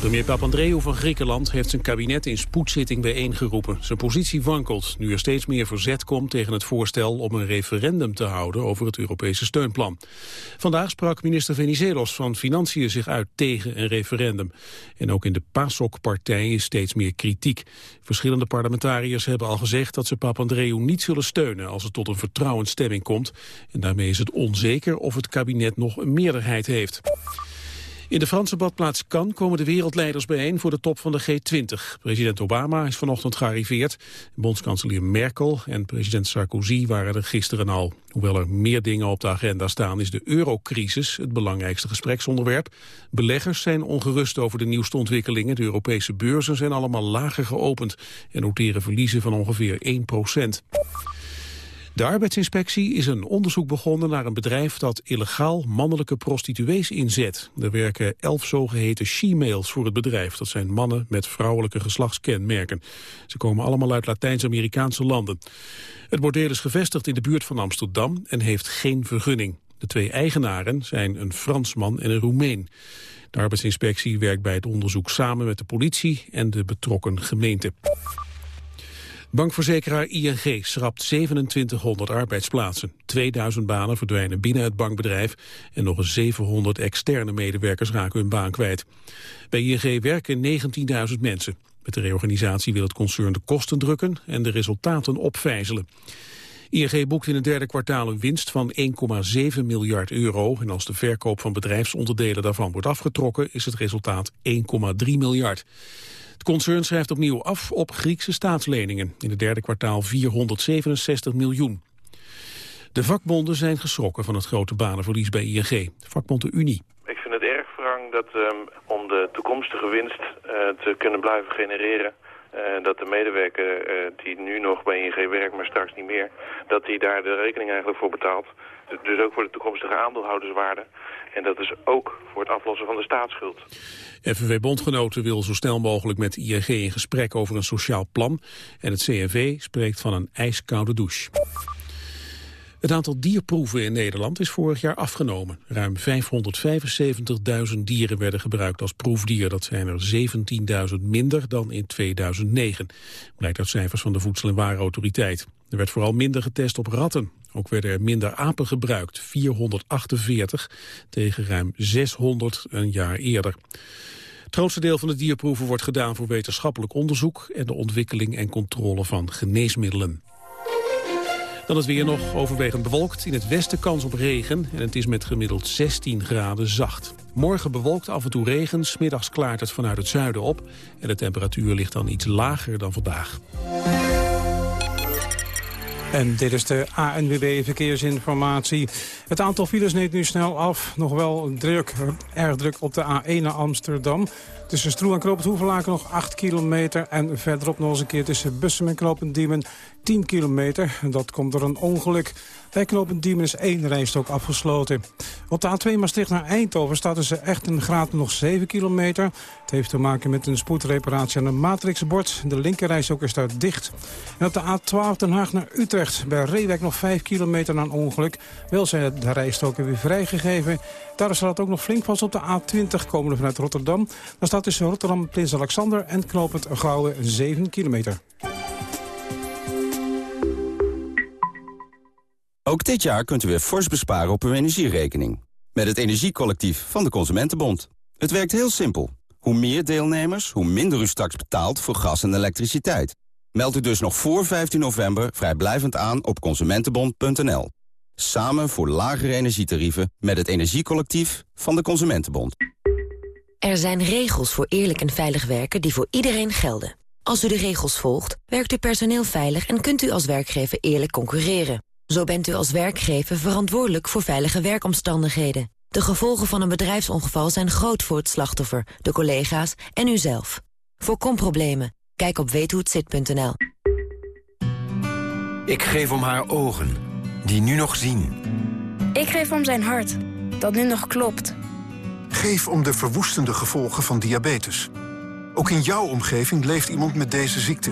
Premier Papandreou van Griekenland heeft zijn kabinet in spoedzitting bijeengeroepen. Zijn positie wankelt nu er steeds meer verzet komt tegen het voorstel om een referendum te houden over het Europese steunplan. Vandaag sprak minister Venizelos van Financiën zich uit tegen een referendum. En ook in de PASOK-partij is steeds meer kritiek. Verschillende parlementariërs hebben al gezegd dat ze Papandreou niet zullen steunen als het tot een vertrouwensstemming komt. En daarmee is het onzeker of het kabinet nog een meerderheid heeft. In de Franse badplaats Cannes komen de wereldleiders bijeen voor de top van de G20. President Obama is vanochtend gearriveerd. Bondskanselier Merkel en president Sarkozy waren er gisteren al. Hoewel er meer dingen op de agenda staan is de eurocrisis het belangrijkste gespreksonderwerp. Beleggers zijn ongerust over de nieuwste ontwikkelingen. De Europese beurzen zijn allemaal lager geopend en noteren verliezen van ongeveer 1 procent. De arbeidsinspectie is een onderzoek begonnen naar een bedrijf dat illegaal mannelijke prostituees inzet. Er werken elf zogeheten she-mails voor het bedrijf. Dat zijn mannen met vrouwelijke geslachtskenmerken. Ze komen allemaal uit Latijns-Amerikaanse landen. Het bordeel is gevestigd in de buurt van Amsterdam en heeft geen vergunning. De twee eigenaren zijn een Fransman en een Roemeen. De arbeidsinspectie werkt bij het onderzoek samen met de politie en de betrokken gemeente. Bankverzekeraar ING schrapt 2700 arbeidsplaatsen. 2000 banen verdwijnen binnen het bankbedrijf en nog eens 700 externe medewerkers raken hun baan kwijt. Bij ING werken 19.000 mensen. Met de reorganisatie wil het concern de kosten drukken en de resultaten opvijzelen. ING boekt in het derde kwartaal een winst van 1,7 miljard euro. En als de verkoop van bedrijfsonderdelen daarvan wordt afgetrokken... is het resultaat 1,3 miljard. Het concern schrijft opnieuw af op Griekse staatsleningen. In het derde kwartaal 467 miljoen. De vakbonden zijn geschrokken van het grote banenverlies bij ING. Vakbond de Unie. Ik vind het erg wrang dat um, om de toekomstige winst uh, te kunnen blijven genereren... Uh, dat de medewerker uh, die nu nog bij ING werkt, maar straks niet meer... dat hij daar de rekening eigenlijk voor betaalt. Dus ook voor de toekomstige aandeelhouderswaarde. En dat is ook voor het aflossen van de staatsschuld. FNV-bondgenoten wil zo snel mogelijk met ING in gesprek over een sociaal plan. En het CNV spreekt van een ijskoude douche. Het aantal dierproeven in Nederland is vorig jaar afgenomen. Ruim 575.000 dieren werden gebruikt als proefdier. Dat zijn er 17.000 minder dan in 2009. Blijkt uit cijfers van de Voedsel- en Warenautoriteit. Er werd vooral minder getest op ratten. Ook werden er minder apen gebruikt, 448 tegen ruim 600 een jaar eerder. Het grootste deel van de dierproeven wordt gedaan voor wetenschappelijk onderzoek en de ontwikkeling en controle van geneesmiddelen. Dan het weer nog overwegend bewolkt. In het westen kans op regen en het is met gemiddeld 16 graden zacht. Morgen bewolkt af en toe regen, smiddags klaart het vanuit het zuiden op... en de temperatuur ligt dan iets lager dan vandaag. En dit is de ANWB Verkeersinformatie. Het aantal files neemt nu snel af. Nog wel druk, erg druk op de A1 naar Amsterdam. Tussen Stroe en Knoop Hoevelaken nog 8 kilometer. En verderop nog eens een keer tussen Bussum en Knoop Diemen 10 kilometer. Dat komt door een ongeluk. Bij knooppunt Diemen is één rijstok afgesloten. Op de A2 Maastricht naar Eindhoven staat tussen echt een graad nog 7 kilometer. Het heeft te maken met een spoedreparatie aan een matrixbord. De linkerrijstok is daar dicht. En op de A12 Den Haag naar Utrecht. Bij Reewijk nog 5 kilometer na een ongeluk. Wel zijn de rijstoken weer vrijgegeven. Daar staat ook nog flink vast op de A20 komende vanuit Rotterdam. Dan staat tussen Rotterdam, Prins Alexander en knooppunt Gouwen 7 kilometer. Ook dit jaar kunt u weer fors besparen op uw energierekening. Met het Energiecollectief van de Consumentenbond. Het werkt heel simpel. Hoe meer deelnemers, hoe minder u straks betaalt voor gas en elektriciteit. Meld u dus nog voor 15 november vrijblijvend aan op consumentenbond.nl. Samen voor lagere energietarieven met het Energiecollectief van de Consumentenbond. Er zijn regels voor eerlijk en veilig werken die voor iedereen gelden. Als u de regels volgt, werkt uw personeel veilig en kunt u als werkgever eerlijk concurreren. Zo bent u als werkgever verantwoordelijk voor veilige werkomstandigheden. De gevolgen van een bedrijfsongeval zijn groot voor het slachtoffer, de collega's en uzelf. Voorkom problemen. Kijk op weethohetzit.nl. Ik geef om haar ogen, die nu nog zien. Ik geef om zijn hart, dat nu nog klopt. Geef om de verwoestende gevolgen van diabetes. Ook in jouw omgeving leeft iemand met deze ziekte.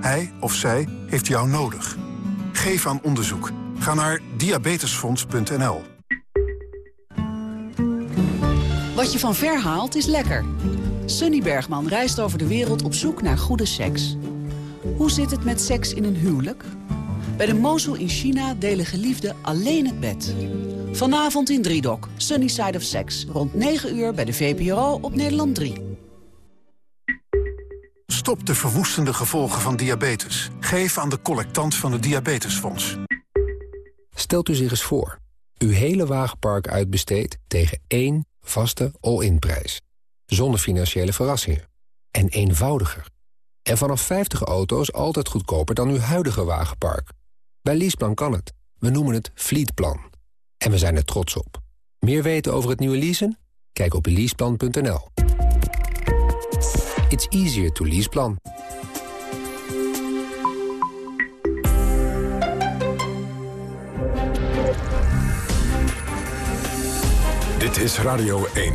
Hij of zij heeft jou nodig. Geef aan onderzoek. Ga naar diabetesfonds.nl. Wat je van ver haalt is lekker. Sunny Bergman reist over de wereld op zoek naar goede seks. Hoe zit het met seks in een huwelijk? Bij de Mosul in China delen geliefden alleen het bed. Vanavond in Driedok, Sunny Side of Sex. Rond 9 uur bij de VPRO op Nederland 3. Stop de verwoestende gevolgen van diabetes. Geef aan de collectant van het Diabetesfonds. Stelt u zich eens voor. Uw hele wagenpark uitbesteedt tegen één vaste all-in prijs. Zonder financiële verrassingen. En eenvoudiger. En vanaf 50 auto's altijd goedkoper dan uw huidige wagenpark. Bij Leaseplan kan het. We noemen het Fleetplan. En we zijn er trots op. Meer weten over het nieuwe leasen? Kijk op leaseplan.nl. It's easier to leaseplan. Dit is Radio 1.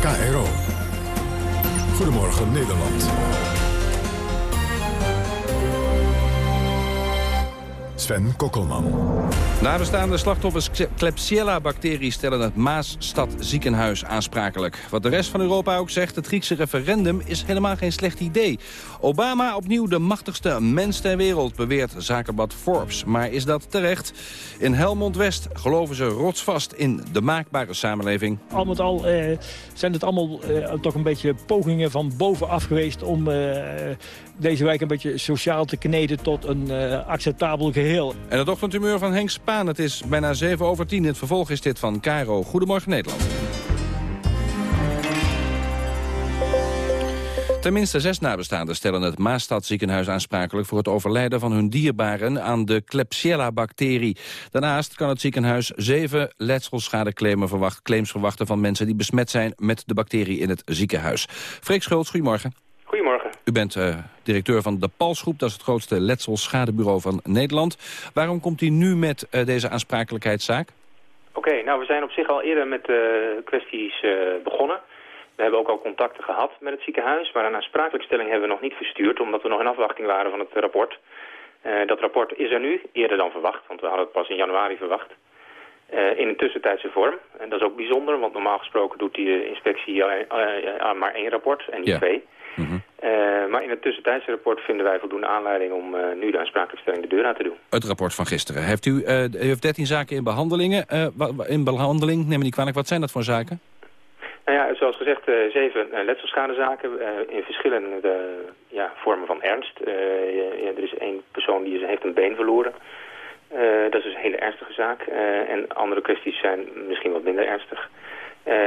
KRO. Goedemorgen Nederland. Sven Kokkelman. Nabestaande slachtoffers Klebsiella-bacterie stellen het Maasstad ziekenhuis aansprakelijk. Wat de rest van Europa ook zegt, het Griekse referendum is helemaal geen slecht idee. Obama opnieuw de machtigste mens ter wereld, beweert zakenblad Forbes. Maar is dat terecht? In Helmond West geloven ze rotsvast in de maakbare samenleving. Al met al eh, zijn het allemaal eh, toch een beetje pogingen van bovenaf geweest... om eh, deze wijk een beetje sociaal te kneden tot een eh, acceptabel geheel. En het ochtendhumeur van Henk Spaan. Het is bijna 7 over 10. Het vervolg is dit van Cairo. Goedemorgen Nederland. Tenminste zes nabestaanden stellen het Maastad ziekenhuis aansprakelijk... voor het overlijden van hun dierbaren aan de Klebsiella-bacterie. Daarnaast kan het ziekenhuis zeven letselschadeclaims claims verwachten... van mensen die besmet zijn met de bacterie in het ziekenhuis. Freek Schultz, goedemorgen. U bent uh, directeur van de Palsgroep, dat is het grootste letselschadebureau van Nederland. Waarom komt u nu met uh, deze aansprakelijkheidszaak? Oké, okay, nou we zijn op zich al eerder met uh, kwesties begonnen. We hebben ook al contacten gehad met het ziekenhuis, maar een aansprakelijkstelling hebben we nog niet verstuurd, omdat we nog in afwachting waren van het rapport. dat rapport is er nu, eerder dan verwacht, want we hadden het pas in januari verwacht. in een tussentijdse vorm. En dat is ook bijzonder, want normaal gesproken doet die inspectie maar één rapport en niet ja. twee. Uh, maar in het tussentijdse rapport vinden wij voldoende aanleiding om uh, nu de aansprakelijkstelling de deur aan te doen. Het rapport van gisteren. Heeft u, uh, u heeft 13 zaken in behandelingen. in behandeling, neem me niet kwalijk, wat zijn dat voor zaken? Nou ja, zoals gezegd, zeven letselschadezaken in verschillende ja, vormen van ernst. ja, er is één persoon die heeft een been verloren. dat is dus een hele ernstige zaak. en andere kwesties zijn misschien wat minder ernstig.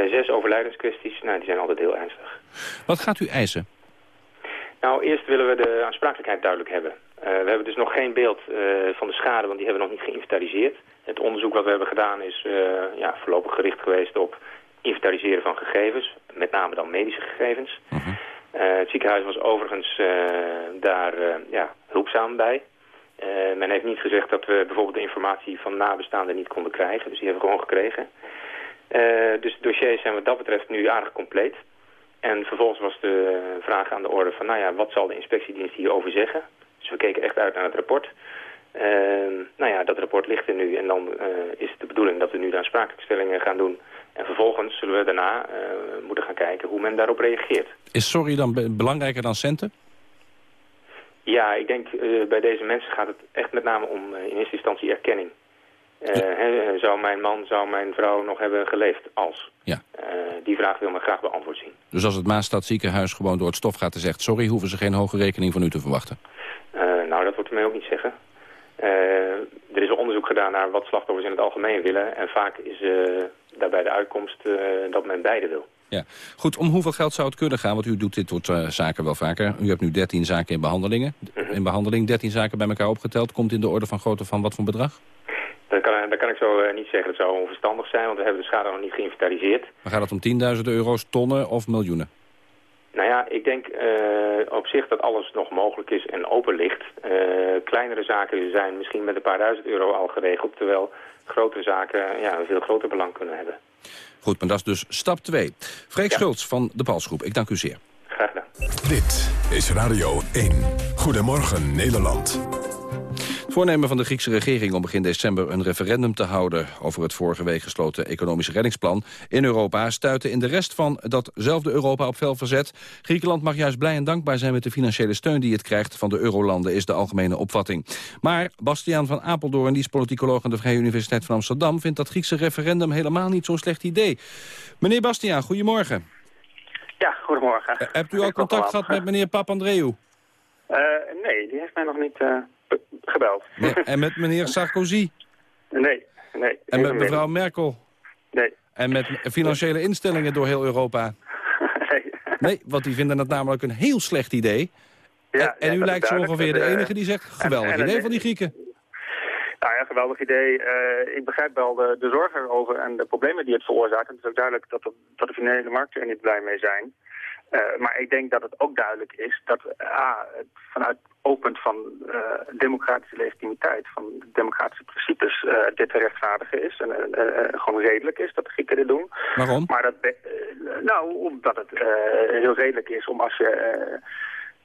zes overlijdenskwesties, nou, die zijn altijd heel ernstig. Wat gaat u eisen? Nou, eerst willen we de aansprakelijkheid duidelijk hebben. Uh, we hebben dus nog geen beeld uh, van de schade, want die hebben we nog niet geïnventariseerd. Het onderzoek wat we hebben gedaan is uh, ja, voorlopig gericht geweest op inventariseren van gegevens. Met name dan medische gegevens. -huh. het ziekenhuis was overigens daar ja, hulpzaam bij. men heeft niet gezegd dat we bijvoorbeeld de informatie van nabestaanden niet konden krijgen. Dus die hebben we gewoon gekregen. dus de dossiers zijn wat dat betreft nu aardig compleet. En vervolgens was de vraag aan de orde van, nou ja, wat zal de inspectiedienst hierover zeggen? Dus we keken echt uit naar het rapport. Uh, nou ja, dat rapport ligt er nu en dan uh, is het de bedoeling dat we nu de aansprakelijkstellingen gaan doen. En vervolgens zullen we daarna uh, moeten gaan kijken hoe men daarop reageert. Is sorry dan be belangrijker dan centen? Ja, ik denk bij deze mensen gaat het echt met name om in eerste instantie erkenning. Uh, he, zou mijn man, zou mijn vrouw nog hebben geleefd als? Ja. Uh, die vraag wil men graag beantwoord zien. Dus als het Maastad ziekenhuis gewoon door het stof gaat en zegt... sorry, hoeven ze geen hoge rekening van u te verwachten? Uh, nou, dat wordt mij ook niet zeggen. er is een onderzoek gedaan naar wat slachtoffers in het algemeen willen. En vaak is daarbij de uitkomst dat men beide wil. Ja, goed. Om hoeveel geld zou het kunnen gaan? Want u doet dit soort uh, zaken wel vaker. U hebt nu 13 zaken in behandelingen. -hmm. In behandeling 13 zaken bij elkaar opgeteld. Komt in de orde van grootte van wat voor bedrag? Dat kan, dat kan ik zo uh, niet zeggen. Dat zou onverstandig zijn, want we hebben de schade nog niet geïnventariseerd. Maar gaat het om tienduizenden euro's, tonnen of miljoenen? Nou ja, ik denk uh, op zich dat alles nog mogelijk is en open ligt. Uh, kleinere zaken zijn misschien met een paar duizend euro al geregeld... terwijl grotere zaken ja, een veel groter belang kunnen hebben. Goed, maar dat is dus stap 2. Freek ja. Schultz van de Palsgroep, ik dank u zeer. Graag gedaan. Dit is Radio 1. Goedemorgen Nederland. Voornemen van de Griekse regering om begin december een referendum te houden over het vorige week gesloten economische reddingsplan in Europa stuitte in de rest van datzelfde Europa op fel verzet. Griekenland mag juist blij en dankbaar zijn met de financiële steun die het krijgt van de eurolanden, is de algemene opvatting. Maar Bastiaan van Apeldoorn, die is politicoloog aan de Vrije Universiteit van Amsterdam, vindt dat Griekse referendum helemaal niet zo'n slecht idee. Meneer Bastiaan, goedemorgen. Ja, goedemorgen. Eh, hebt u al contact gehad met meneer Papandreou? Uh, nee, die heeft mij nog niet uh, gebeld. Nee, en met meneer Sarkozy? Nee, nee. En met mevrouw Merkel? Nee. En met financiële instellingen door heel Europa? Nee. Nee, want die vinden het namelijk een heel slecht idee. Ja, en, en ja, u lijkt zo ongeveer de uh, enige die zegt, geweldig en, en, idee van die Grieken. Nou ja, geweldig idee. Uh, ik begrijp wel de, de zorgen erover en de problemen die het veroorzaakt. Het is ook duidelijk dat de, dat de financiële markten er niet blij mee zijn. Uh, maar ik denk dat het ook duidelijk is dat A, het vanuit oogpunt van uh, democratische legitimiteit, van democratische principes, dit te rechtvaardigen is. En gewoon redelijk is dat de Grieken dit doen. Waarom? Maar dat, nou, omdat het heel redelijk is om als je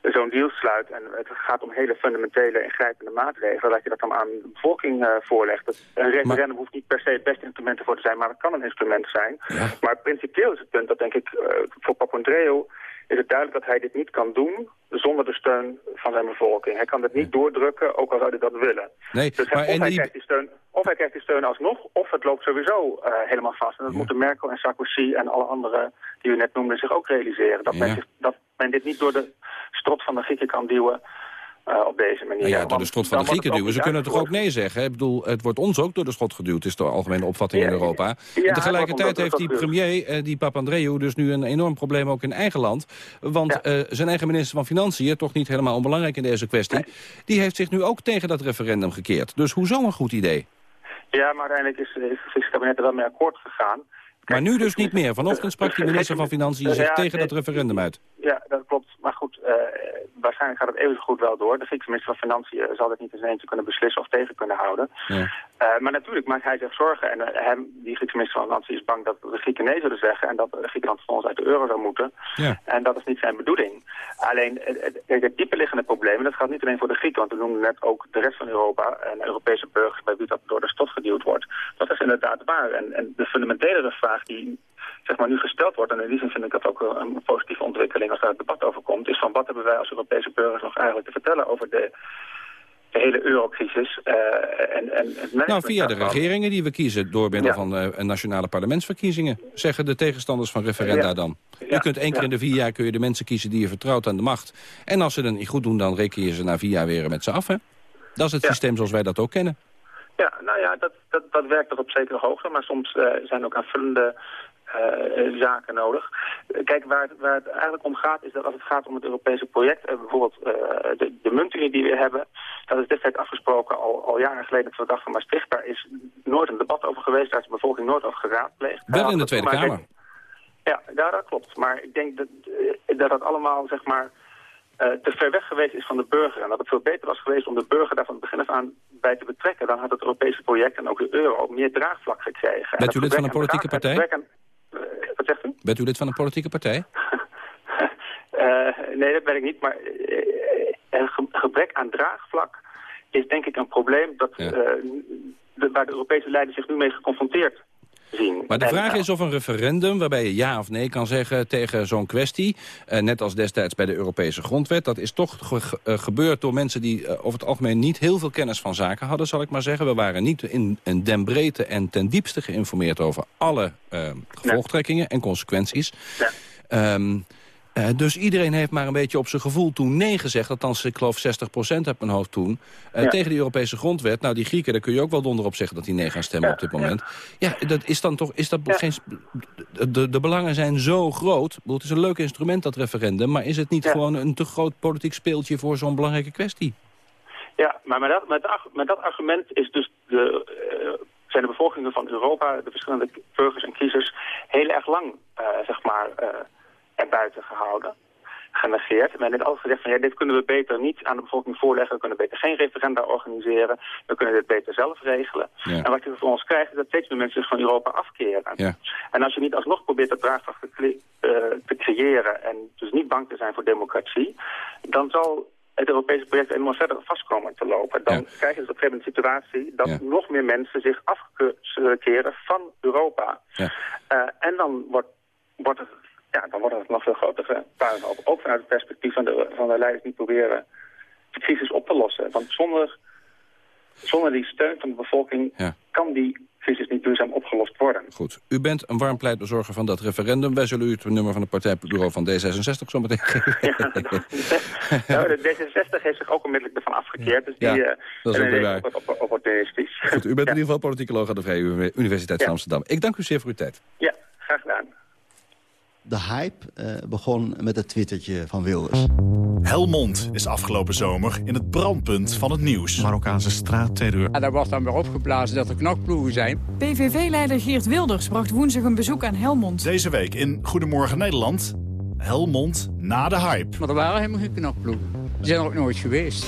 zo'n deal sluit en het gaat om hele fundamentele ingrijpende maatregelen, dat je dat dan aan de bevolking uh, voorlegt. Dat een referendum maar... hoeft niet per se het beste instrument ervoor te zijn, maar het kan een instrument zijn. Ja. Maar principieel is het punt dat denk ik uh, voor Papandreou is het duidelijk dat hij dit niet kan doen zonder de steun van zijn bevolking. Hij kan dit niet doordrukken, ook al zou hij dat willen. Nee, dus maar hij, of, hij die... krijgt die steun, of hij krijgt die steun alsnog, of het loopt sowieso uh, helemaal vast. En dat ja. moeten Merkel en Sarkozy en alle anderen die u net noemde zich ook realiseren. Dat, Ja. men, zich, dat men dit niet door de strot van de Grieken kan duwen uh, op deze manier. Nou ja, door de strot van de Grieken duwen. Ze kunnen toch ook nee zeggen? Ik bedoel, het wordt ons ook door de schot geduwd, is de algemene opvatting Ja, in Europa. ja, en tegelijkertijd heeft die premier, eh, die Papandreou, dus nu een enorm probleem ook in eigen land. Want eh, zijn eigen minister van Financiën, toch niet helemaal onbelangrijk in deze kwestie, die heeft zich nu ook tegen dat referendum gekeerd. Dus hoezo een goed idee? Ja, maar uiteindelijk is, is, is het kabinet er wel mee akkoord gegaan. Maar nu dus niet meer. Vanochtend sprak de minister van Financiën zich tegen dat referendum uit. Ja, dat klopt. Maar goed, uh, waarschijnlijk gaat het even goed wel door. De Griekse minister van Financiën zal het niet eens eentje kunnen beslissen of tegen kunnen houden. Ja. Uh, maar natuurlijk maakt hij zich zorgen. En uh, hem, die Griekse minister van Financiën is bang dat de Grieken nee zullen zeggen... en dat Griekenland volgens uit de euro zou moeten. Ja. En dat is niet zijn bedoeling. Alleen het, het, dieperliggende probleem, en dat gaat niet alleen voor de Grieken... want we noemen net ook de rest van Europa en Europese burgers... bij wie dat door de stot geduwd wordt. Dat is inderdaad waar. En, en de fundamentelere vraag die zeg maar, nu gesteld wordt... en in die zin vind ik dat ook een positieve ontwikkeling als daar het debat over komt... is van wat hebben wij als Europese burgers nog eigenlijk te vertellen over de, de hele eurocrisis. Uh, en, en het nou, via de regeringen die we kiezen door middel ja. van uh, nationale parlementsverkiezingen... zeggen de tegenstanders van referenda ja. dan. Je ja. kunt één keer in de vier jaar kun je de mensen kiezen die je vertrouwt aan de macht. En als ze het niet goed doen, dan reken je ze na vier jaar weer met ze af. Hè? Dat is het systeem zoals wij dat ook kennen. Ja, nou ja, dat, dat, dat werkt tot op zekere hoogte. Maar soms uh, zijn ook aanvullende uh, zaken nodig. Kijk, waar het, waar het eigenlijk om gaat, is dat als het gaat om het Europese project, uh, bijvoorbeeld uh, de, de muntunie die we hebben, dat is destijds afgesproken al, al jaren geleden het verdrag van Maastricht. Daar is nooit een debat over geweest, daar is de bevolking nooit over geraadpleegd. Wel in de Tweede Kamer. Ja, ja, dat klopt. Maar ik denk dat dat, dat allemaal, zeg maar, te ver weg geweest is van de burger. En dat het veel beter was geweest om de burger daar van het begin af aan bij te betrekken. Dan had het Europese project en ook de euro meer draagvlak gekregen. Bent u lid van een politieke partij? Aan, uh, wat zegt u? Bent u lid van een politieke partij? uh, nee, dat ben ik niet. Maar een ge gebrek aan draagvlak is denk ik een probleem dat, ja. de, waar de Europese leiders zich nu mee geconfronteerd Zien. Maar de vraag is of een referendum waarbij je ja of nee kan zeggen tegen zo'n kwestie... Uh, net als destijds bij de Europese grondwet... dat is toch ge uh, gebeurd door mensen die uh, over het algemeen niet heel veel kennis van zaken hadden, zal ik maar zeggen. We waren niet in, in den breedte en ten diepste geïnformeerd over alle gevolgtrekkingen en consequenties. Ja. Um, uh, dus iedereen heeft maar een beetje op zijn gevoel toen nee gezegd. Althans, ik geloof 60% heb mijn hoofd toen. Uh, ja. Tegen de Europese grondwet. Nou, die Grieken, daar kun je ook wel donder op zeggen dat die nee gaan stemmen ja, op dit moment. Ja, dat is dan toch... Is dat geen, de, de belangen zijn zo groot. Het is een leuk instrument, dat referendum. Maar is het niet gewoon een te groot politiek speeltje voor zo'n belangrijke kwestie? Ja, maar met dat, met, met dat argument is dus de... Uh, zijn de bevolkingen van Europa, de verschillende burgers en kiezers, heel erg lang, zeg maar buiten gehouden. genegeerd. Men heeft altijd gezegd van ja, dit kunnen we beter niet aan de bevolking voorleggen. We kunnen beter geen referenda organiseren. We kunnen dit beter zelf regelen. En wat je vervolgens krijgt is dat steeds meer mensen zich van Europa afkeren. Ja. En als je niet alsnog probeert dat draagvlak te, uh, te creëren en dus niet bang te zijn voor democratie, dan zal het Europese project helemaal verder vast komen te lopen. Dan krijg je dus op een gegeven moment een situatie dat nog meer mensen zich afkeren van Europa. Ja. Uh, en dan wordt, wordt ja, wordt het nog veel grotere puinhoop. Ook vanuit het perspectief van de, van de leiders die proberen de crisis op te lossen. Want zonder, zonder die steun van de bevolking Ja. kan die crisis niet duurzaam opgelost worden. Goed. U bent een warm pleitbezorger van dat referendum. Wij zullen u het nummer van het partijbureau van D66 zo meteen geven. Nou, de D66 heeft zich ook onmiddellijk ervan afgekeerd. Dus die Ja, eh, dat is ook weer waar. op- op- opportunistisch. Goed, u bent in ieder geval politicoloog aan de Vrije Universiteit van. Amsterdam. Ik dank u zeer voor uw tijd. Ja. De hype eh, begon met het twittertje van Wilders. Helmond is afgelopen zomer in het brandpunt van het nieuws. Marokkaanse straatterreur. Ja, daar wordt dan weer opgeblazen dat er knokploegen zijn. PVV-leider Geert Wilders bracht woensdag een bezoek aan Helmond. Deze week in Goedemorgen Nederland. Helmond na de hype. Maar er waren helemaal geen knokploegen. Die zijn er ook nooit geweest.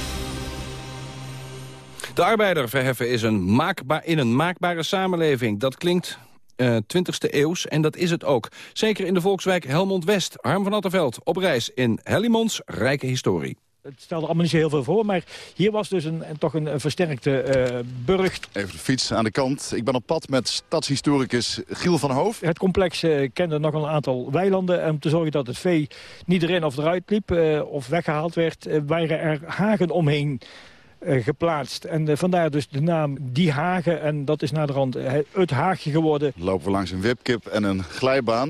De arbeider verheffen is een maakbaar, in een maakbare samenleving. Dat klinkt eh 20e eeuws en dat is het ook. Zeker in de volkswijk Helmond-West. Harm van Attenveld op reis in Hellimonds rijke historie. Het stelde allemaal niet zo heel veel voor, maar hier was dus een, een- toch een, een versterkte eh, burcht. Even de fiets aan de kant. Ik ben op pad met stadshistoricus Giel van Hoof. Het complex eh, kende nog een aantal weilanden. En om te zorgen dat het vee niet erin of eruit liep eh, of weggehaald werd... waren er hagen omheen geplaatst. En eh, vandaar dus de naam Die Hagen. En dat is naderhand eh, het Haagje geworden. Lopen we langs een wipkip en een glijbaan.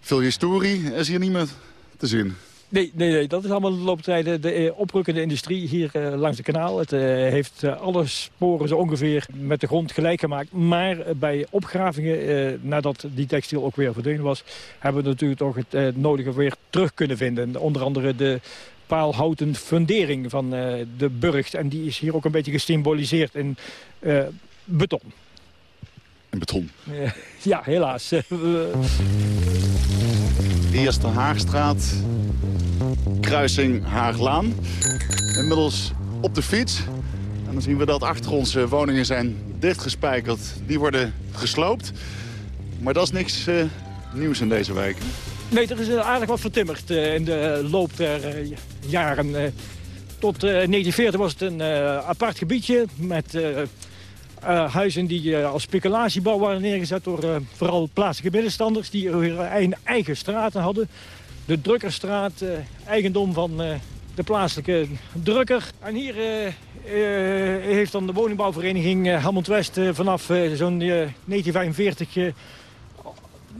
Veel historie is hier niet meer te zien. Nee, nee, nee, dat is allemaal de looptijden. De eh, oprukkende industrie hier eh, langs de kanaal. Het eh, heeft eh, alle sporen zo ongeveer met de grond gelijk gemaakt. Maar eh, bij opgravingen, eh, nadat die textiel ook weer verdwenen was... hebben we natuurlijk toch het eh, nodige weer terug kunnen vinden. Onder andere de paalhouten fundering van eh, de burcht. En die is hier ook een beetje gesymboliseerd in eh, beton. In beton. Eh, ja, helaas. We- Eerst de Haagstraat, kruising Haaglaan. Inmiddels op de fiets. En dan zien we dat achter ons woningen zijn dichtgespijkerd. Die worden gesloopt. Maar dat is niks nieuws in deze wijk. Nee, er is aardig wat vertimmerd eh, in de loop der eh, jaren. eh. tot eh, 1940 was het een apart gebiedje met huizen die als speculatiebouw waren neergezet door vooral plaatselijke middenstanders die hun eigen, straten hadden. De Drukkerstraat, eigendom van de plaatselijke drukker. En hier heeft dan de woningbouwvereniging Helmond West vanaf zo'n eh, 1945 eh, de-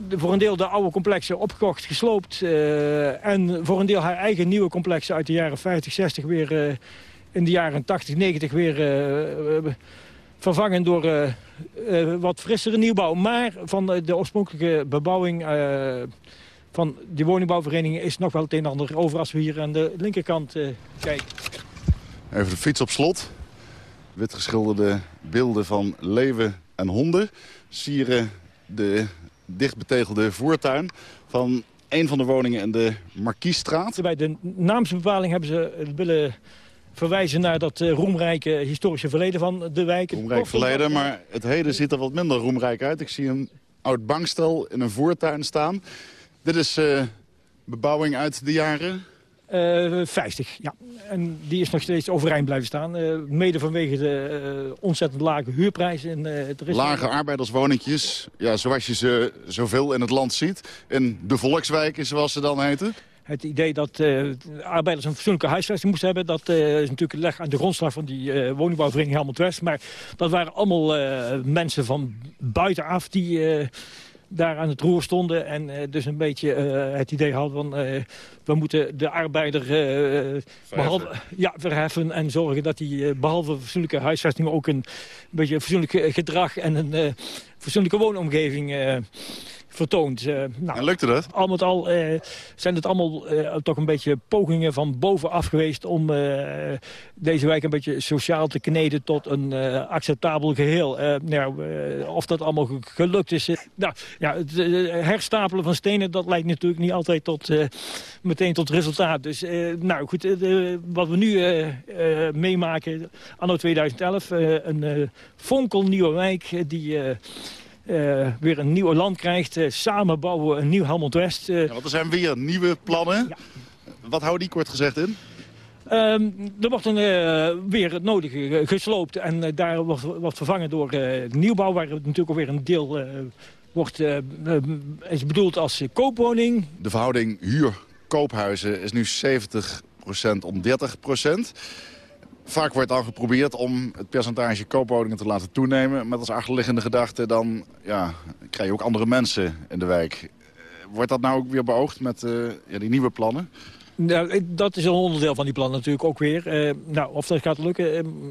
voor een deel de oude complexen opgekocht, gesloopt. eh, en voor een deel haar eigen nieuwe complexen uit de jaren 50, 60 weer eh, in de jaren 80, 90 weer eh, vervangen door wat frissere nieuwbouw. Maar van de, oorspronkelijke bebouwing van die woningbouwvereniging is nog wel het een en ander over als we hier aan de linkerkant kijken. Even de fiets op slot. Wit geschilderde beelden van leeuwen en honden sieren de dichtbetegelde voertuin van een van de woningen in de Markiesstraat. Bij de naamsbepaling hebben ze willen verwijzen naar dat eh, roemrijke historische verleden van de wijk. Roemrijk verleden, maar het heden ziet er wat minder roemrijk uit. Ik zie een oud bankstel in een voertuin staan. Dit is eh, bebouwing uit de jaren... Eh 50, ja. En die is nog steeds overeind blijven staan. eh, mede vanwege de eh, ontzettend lage huurprijzen. En, eh, er is Lage arbeiderswoningjes, ja, zoals je ze zoveel in het land ziet. In de volkswijken, zoals ze dan heten. Het idee dat eh, arbeiders een fatsoenlijke huisvesting moesten hebben... dat eh, is natuurlijk leg aan de grondslag van die eh, woningbouwvereniging Helmond West. Maar dat waren allemaal eh, mensen van buitenaf die eh, daar aan het roer stonden. En eh, dus een beetje eh, het idee hadden van... eh, we moeten de arbeider eh, behalve, ja, verheffen en zorgen dat hij eh, behalve fatsoenlijke huisvesting... ook een beetje fatsoenlijk gedrag en een fatsoenlijke woonomgeving... eh, vertoond. Uh, nou, en lukte dat? Al met al uh, zijn het allemaal uh, toch een beetje pogingen van bovenaf geweest... om deze wijk een beetje sociaal te kneden tot een acceptabel geheel. nou, of dat allemaal gelukt is... nou, ja, het herstapelen van stenen, dat lijkt natuurlijk niet altijd tot, meteen tot resultaat. Dus nou goed, wat we nu meemaken anno 2011... een fonkelnieuwe wijk die uh, weer een nieuw land krijgt. Uh, samen bouwen we een nieuw Helmond West. Uh, ja, want er zijn weer nieuwe plannen. Ja. Wat houden die kort gezegd in? Um, er wordt een, weer het nodige gesloopt en daar wordt, wordt, vervangen door nieuwbouw... waar natuurlijk ook weer een deel wordt, is bedoeld als koopwoning. De verhouding huur-koophuizen is nu 70% om 30 Vaak wordt dan geprobeerd om het percentage koopwoningen te laten toenemen. Met als achterliggende gedachte dan ja, krijg je ook andere mensen in de wijk. Eh, wordt dat nou ook weer beoogd met uh, ja, die nieuwe plannen? Nou, dat is een onderdeel van die plan natuurlijk ook weer. Uh, nou, of dat gaat lukken.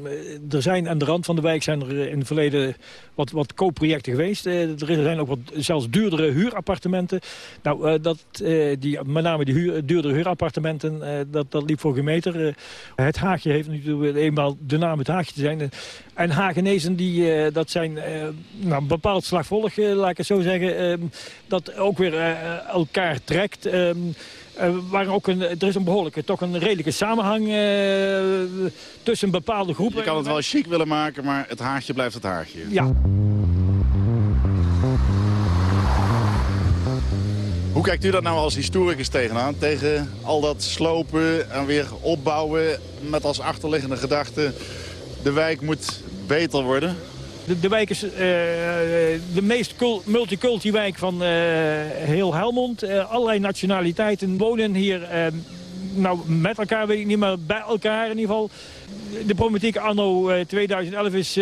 Uh, er zijn aan de rand van de wijk zijn er in het verleden wat, wat koopprojecten geweest. Uh, er zijn ook wat zelfs duurdere huurappartementen. Nou, dat, die, met name die duurdere huurappartementen, dat, dat liep voor gemeter. het Haagje heeft natuurlijk eenmaal de naam het Haagje te zijn. En Hagenezen, die, dat zijn nou, bepaald slagvolg, laat ik het zo zeggen. dat ook weer elkaar trekt. Waar ook een, er is een behoorlijke, toch een redelijke samenhang uh, tussen bepaalde groepen. Je kan het wel chic willen maken, maar het haartje blijft het haartje. Ja. Hoe kijkt u dat nou als historicus tegenaan? Tegen al dat slopen en weer opbouwen met als achterliggende gedachte... de wijk moet beter worden? De, wijk is uh, de meest multiculti-wijk van uh, heel Helmond. Uh, allerlei nationaliteiten wonen hier nou, met elkaar, weet ik niet, maar bij elkaar in ieder geval. De problematiek anno 2011 is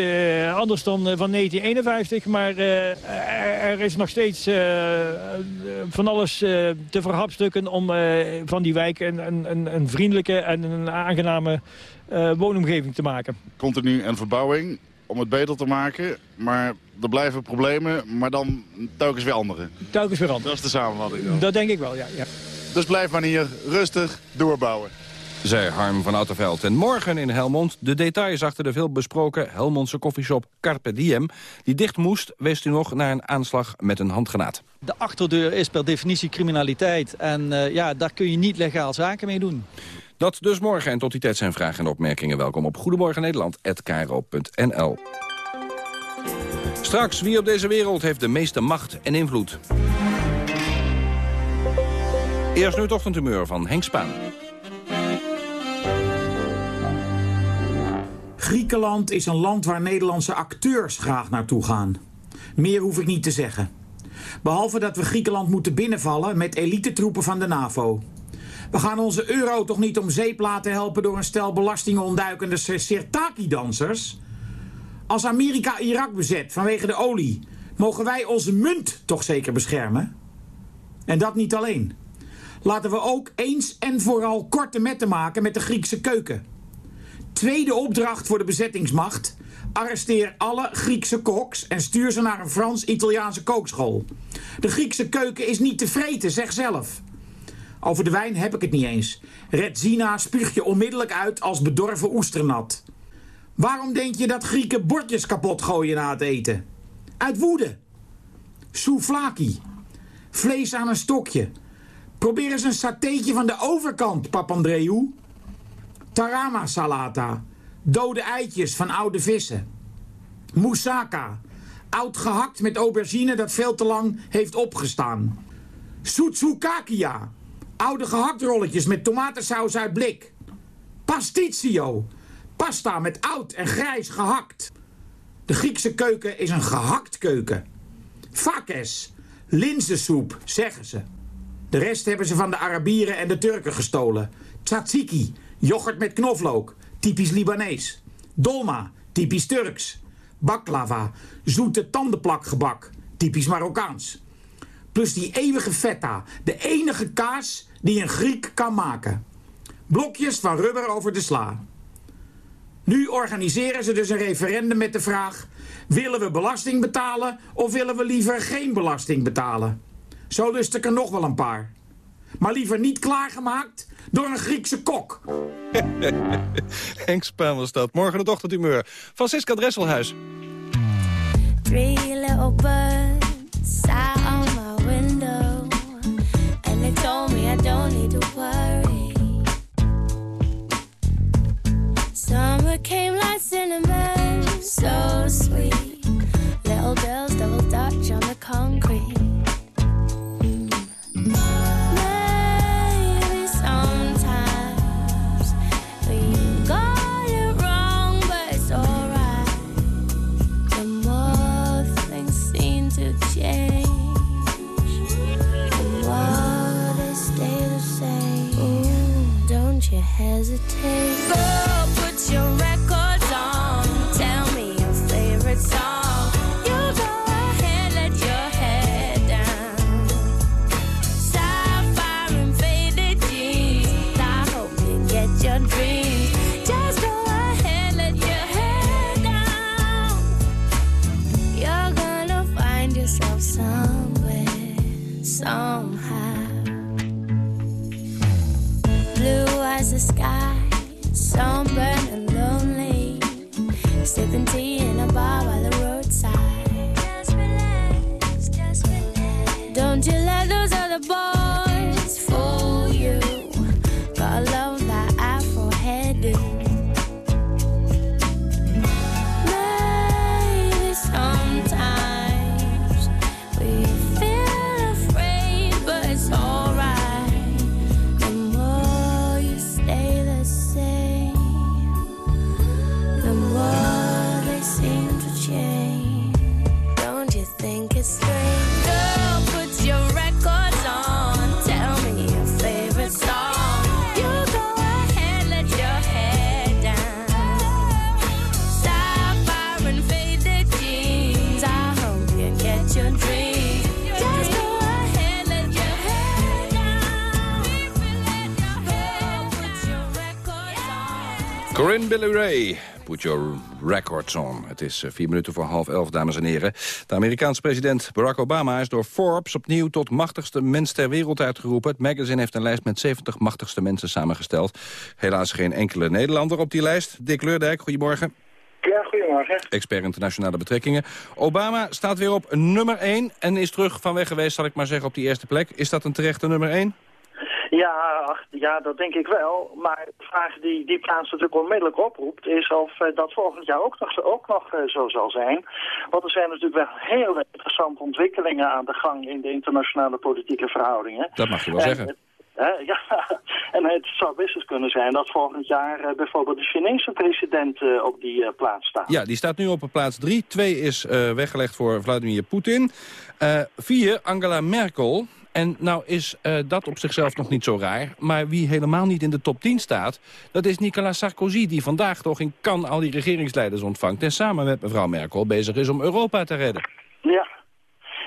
anders dan van 1951. Maar er is nog steeds van alles te verhapstukken om van die wijk een, een, een vriendelijke en een aangename woonomgeving te maken. Continu en verbouwing om het beter te maken. Maar er blijven problemen, maar dan telkens weer andere. Telkens weer andere. Dat is de samenvatting dan. Dat denk ik wel, ja. ja. Dus blijf maar hier rustig doorbouwen. Zij Harm van Attenveld. En morgen in Helmond de details achter de veel besproken Helmondse koffieshop Carpe Diem. Die dicht moest, wees u nog, naar een aanslag met een handgranaat. De achterdeur is per definitie criminaliteit. En uh, ja, daar kun je niet legaal zaken mee doen. Dat dus morgen. En tot die tijd zijn vragen en opmerkingen welkom op Goedemorgen Nederland@kro.nl. Straks, wie op deze wereld heeft de meeste macht en invloed? Eerst nu het ochtendhumeur van Henk Spaan. Griekenland is een land waar Nederlandse acteurs graag naartoe gaan. Meer hoef ik niet te zeggen. Behalve dat we Griekenland moeten binnenvallen met elitetroepen van de NAVO. We gaan onze euro toch niet om zeep laten helpen door een stel belastingontduikende Sirtaki-dansers? Als Amerika Irak bezet vanwege de olie, mogen wij onze munt toch zeker beschermen? En dat niet alleen. Laten we ook eens en vooral korte metten maken met de Griekse keuken. Tweede opdracht voor de bezettingsmacht. Arresteer alle Griekse koks en stuur ze naar een Frans-Italiaanse kookschool. De Griekse keuken is niet te vreten, zeg zelf. Over de wijn heb ik het niet eens. Redzina spuug je onmiddellijk uit als bedorven oesternat. Waarom denk je dat Grieken bordjes kapot gooien na het eten? Uit woede. Souvlaki. Vlees aan een stokje. Probeer eens een satéetje van de overkant, Papandreou. Tarama salata. Dode eitjes van oude vissen. Moussaka. Oud gehakt met aubergine dat veel te lang heeft opgestaan. Soetsukakia. Oude gehaktrolletjes met tomatensaus uit blik. Pastizio. Pasta met oud en grijs gehakt. De Griekse keuken is een gehakt keuken. Fakes. Linzensoep, zeggen ze. De rest hebben ze van de Arabieren en de Turken gestolen. Tzatziki. Yoghurt met knoflook. Typisch Libanees. Dolma. Typisch Turks. Baklava. Zoete tandenplakgebak. Typisch Marokkaans. Plus die eeuwige feta. De enige kaas die een Griek kan maken. Blokjes van rubber over de sla. Nu organiseren ze dus een referendum met de vraag... willen we belasting betalen of willen we liever geen belasting betalen? Zo lust ik er nog wel een paar. Maar liever niet klaargemaakt door een Griekse kok. Henk Spaan was dat. Morgen het ochtendhumeur. Francisca Dresselhuis. Three little birds came like cinnamon, so sweet. Little girls double dutch on the concrete. Maybe Billy Ray. Put your records on. Het is eh, vier minuten voor half elf, dames en heren. De Amerikaanse president Barack Obama is door Forbes opnieuw tot machtigste mens ter wereld uitgeroepen. Het magazine heeft een lijst met 70 machtigste mensen samengesteld. Helaas geen enkele Nederlander op die lijst. Dick Leurdijk, goedemorgen. Ja, goedemorgen. Expert internationale betrekkingen. Obama staat weer op nummer 1 en is terug van weg geweest, zal ik maar zeggen, op die eerste plek. Is dat een terechte nummer 1? Ja, ach, ja, dat denk ik wel. Maar de vraag die die plaats natuurlijk onmiddellijk oproept... is of eh, dat volgend jaar ook nog, ook nog eh, zo zal zijn. Want er zijn natuurlijk wel heel interessante ontwikkelingen aan de gang... in de internationale politieke verhoudingen. Dat mag je wel En, zeggen. ja, en het zou best eens kunnen zijn dat volgend jaar eh, bijvoorbeeld de Chinese president op die plaats staat. Ja, die staat nu op plaats 3. 2 is weggelegd voor Vladimir Poetin. 4, Angela Merkel. En nou is eh, dat op zichzelf nog niet zo raar. Maar wie helemaal niet in de top 10 staat... dat is Nicolas Sarkozy, die vandaag toch in Cannes al die regeringsleiders ontvangt... en samen met mevrouw Merkel bezig is om Europa te redden. Ja.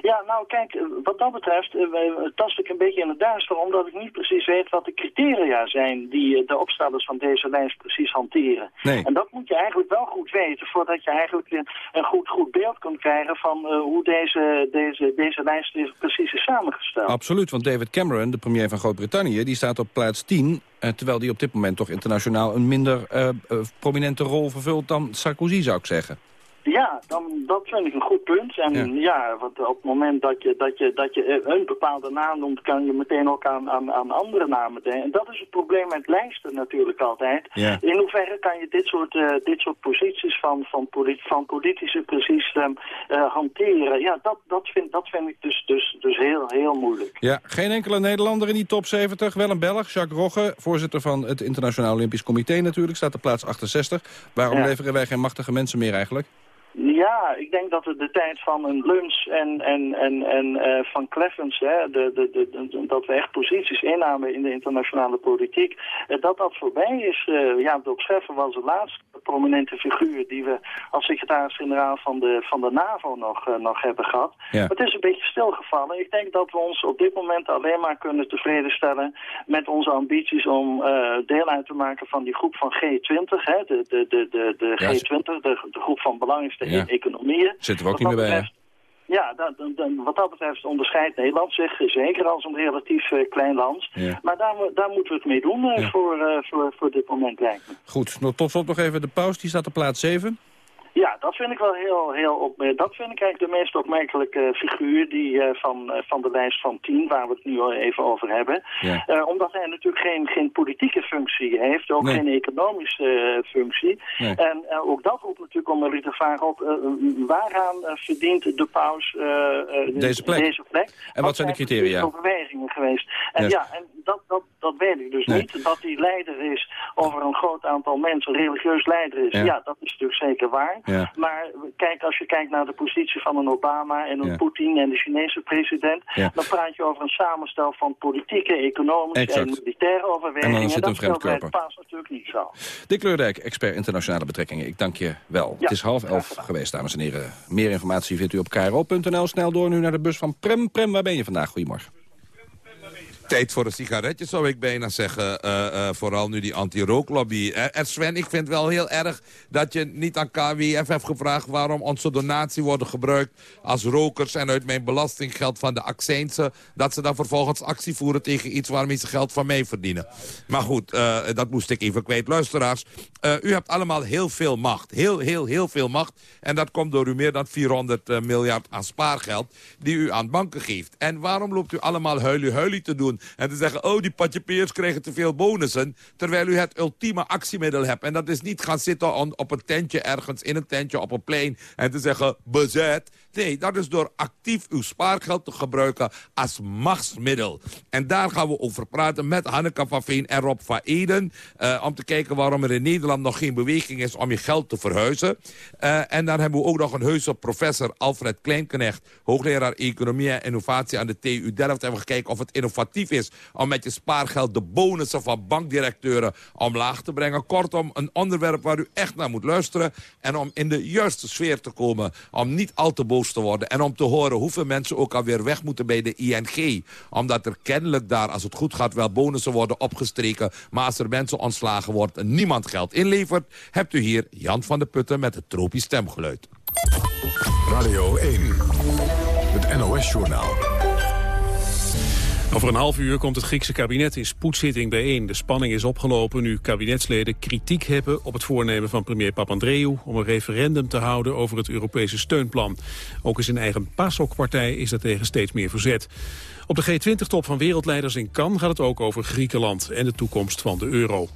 Ja, nou kijk, wat dat betreft wij- tast ik een beetje in het duister... omdat ik niet precies weet wat de criteria zijn... die eh, de opstellers van deze lijst precies hanteren. Nee. En dat moet je eigenlijk wel goed weten... voordat je eigenlijk een, goed, goed beeld kunt krijgen... van eh, hoe deze, deze, deze lijst is- precies is samengesteld. Absoluut, want David Cameron, de premier van Groot-Brittannië... die staat op plaats 10, eh, terwijl die op dit moment toch internationaal... een minder prominente rol vervult dan Sarkozy, zou ik zeggen. Ja, dan, dat vind ik een goed punt. En ja, want op het moment dat je, dat je, dat je een bepaalde naam noemt, kan je meteen ook aan, aan, aan andere namen denken. En dat is het probleem met lijsten natuurlijk altijd. Ja. In hoeverre kan je dit soort, eh, dit soort posities van, van, polit, van politici precies eh, hanteren? Ja, dat, dat, vind, dat vind ik dus, dus, dus heel, heel moeilijk. Ja, geen enkele Nederlander in die top 70. Wel een Belg, Jacques Rogge, voorzitter van het Internationaal Olympisch Comité natuurlijk. Staat op plaats 68. Waarom Ja. leveren wij geen machtige mensen meer eigenlijk? Ja, ik denk dat het de tijd van een lunch en, en, en, en eh, van Kleffens, hè, de, de, de, de- dat we echt posities innamen in de internationale politiek, eh, dat dat voorbij is. Eh, ja, Bob Scheffer was de laatste prominente figuur die we als secretaris-generaal van de, van de NAVO nog, nog hebben gehad. Ja. Maar het is een beetje stilgevallen. Ik denk dat we ons op dit moment alleen maar kunnen tevreden stellen met onze ambities om deel uit te maken van die groep van G20, hè, de, de, de, de, de Ja, G20, de, de groep van Ja. economieën. Zitten we ook niet meer bij, betreft- Ja, dat, dat- wat dat betreft onderscheidt Nederland zich zeker als een relatief eh, klein land. Ja. Maar daar, daar moeten we het mee doen eh, Ja. voor, eh, voor, voor dit moment, lijkt me. Goed, nog- tot slot nog even de paus. Die staat op plaats 7. Ja, dat vind ik wel heel, heel op, dat vind ik eigenlijk de meest opmerkelijke figuur die, eh, van, eh, van de lijst van tien, waar we het nu al even over hebben. Ja. Eh, omdat hij natuurlijk geen, geen politieke functie heeft, ook Nee. geen economische eh, functie. Nee. En eh, ook dat roept natuurlijk om een te vragen op, eh, waaraan eh, verdient de paus eh, eh, Deze plek. Deze plek? En wat zijn de criteria? overwegingen geweest. En Ja. ja, en dat, dat, dat weet ik dus Nee. niet. Dat hij leider is over een groot aantal mensen, religieus leider is. Ja. Ja, dat is natuurlijk zeker waar. Ja. Maar kijk, als je kijkt naar de positie van een Obama en een Ja. Poetin en de Chinese president... Ja. dan praat je over een samenstel van politieke, economische Exact. en militaire overwegingen. En dan zit een dat het paas natuurlijk niet zo. Dick Leurdijk, expert internationale betrekkingen. Ik dank je wel. Het is half elf geweest, dames en heren. Meer informatie vindt u op kro.nl. Snel door nu naar de bus van Prem. Prem, waar ben je vandaag? Goedemorgen. Tijd voor een sigaretje, zou ik bijna zeggen. Eh, eh, vooral nu die anti-rooklobby. Er Sven, ik vind wel heel erg dat je niet aan KWF hebt gevraagd... waarom onze donatie worden gebruikt als rokers... en uit mijn belastinggeld van de accijnsen... dat ze dan vervolgens actie voeren tegen iets waarmee ze geld van mij verdienen. Maar goed, dat moest ik even kwijt. Luisteraars, u hebt allemaal heel veel macht. Heel, heel, heel veel macht. En dat komt door uw meer dan 400 eh, miljard aan spaargeld... die u aan banken geeft. En waarom loopt u allemaal huilie-huilie te doen... en te zeggen, oh, die patjepeers krijgen te veel bonussen... terwijl u het ultieme actiemiddel hebt. En dat is niet gaan zitten op een tentje ergens, in een tentje op een plein... en te zeggen, bezet. Nee, dat is door actief uw spaargeld te gebruiken als machtsmiddel. En daar gaan we over praten met Hanneke van Veen en Rob van Eden... eh, om te kijken waarom er in Nederland nog geen beweging is om je geld te verhuizen. Eh, en dan hebben we ook nog een heuse professor Alfred Kleinknecht... hoogleraar Economie en Innovatie aan de TU Delft. En we gekeken of het innovatief is om met je spaargeld... de bonussen van bankdirecteuren omlaag te brengen. Kortom, een onderwerp waar u echt naar moet luisteren... en om in de juiste sfeer te komen, om niet al te worden... en om te horen hoeveel mensen ook alweer weg moeten bij de ING. Omdat er kennelijk daar, als het goed gaat, wel bonussen worden opgestreken... maar als er mensen ontslagen wordt en niemand geld inlevert... hebt u hier Jan van de Putten met het tropisch stemgeluid. Radio 1, het NOS-journaal. Over een half uur komt het Griekse kabinet in spoedzitting bijeen. De spanning is opgelopen nu kabinetsleden kritiek hebben op het voornemen van premier Papandreou om een referendum te houden over het Europese steunplan. Ook in zijn eigen PASOK-partij is daartegen steeds meer verzet. Op de G20-top van wereldleiders in Cannes gaat het ook over Griekenland en de toekomst van de euro.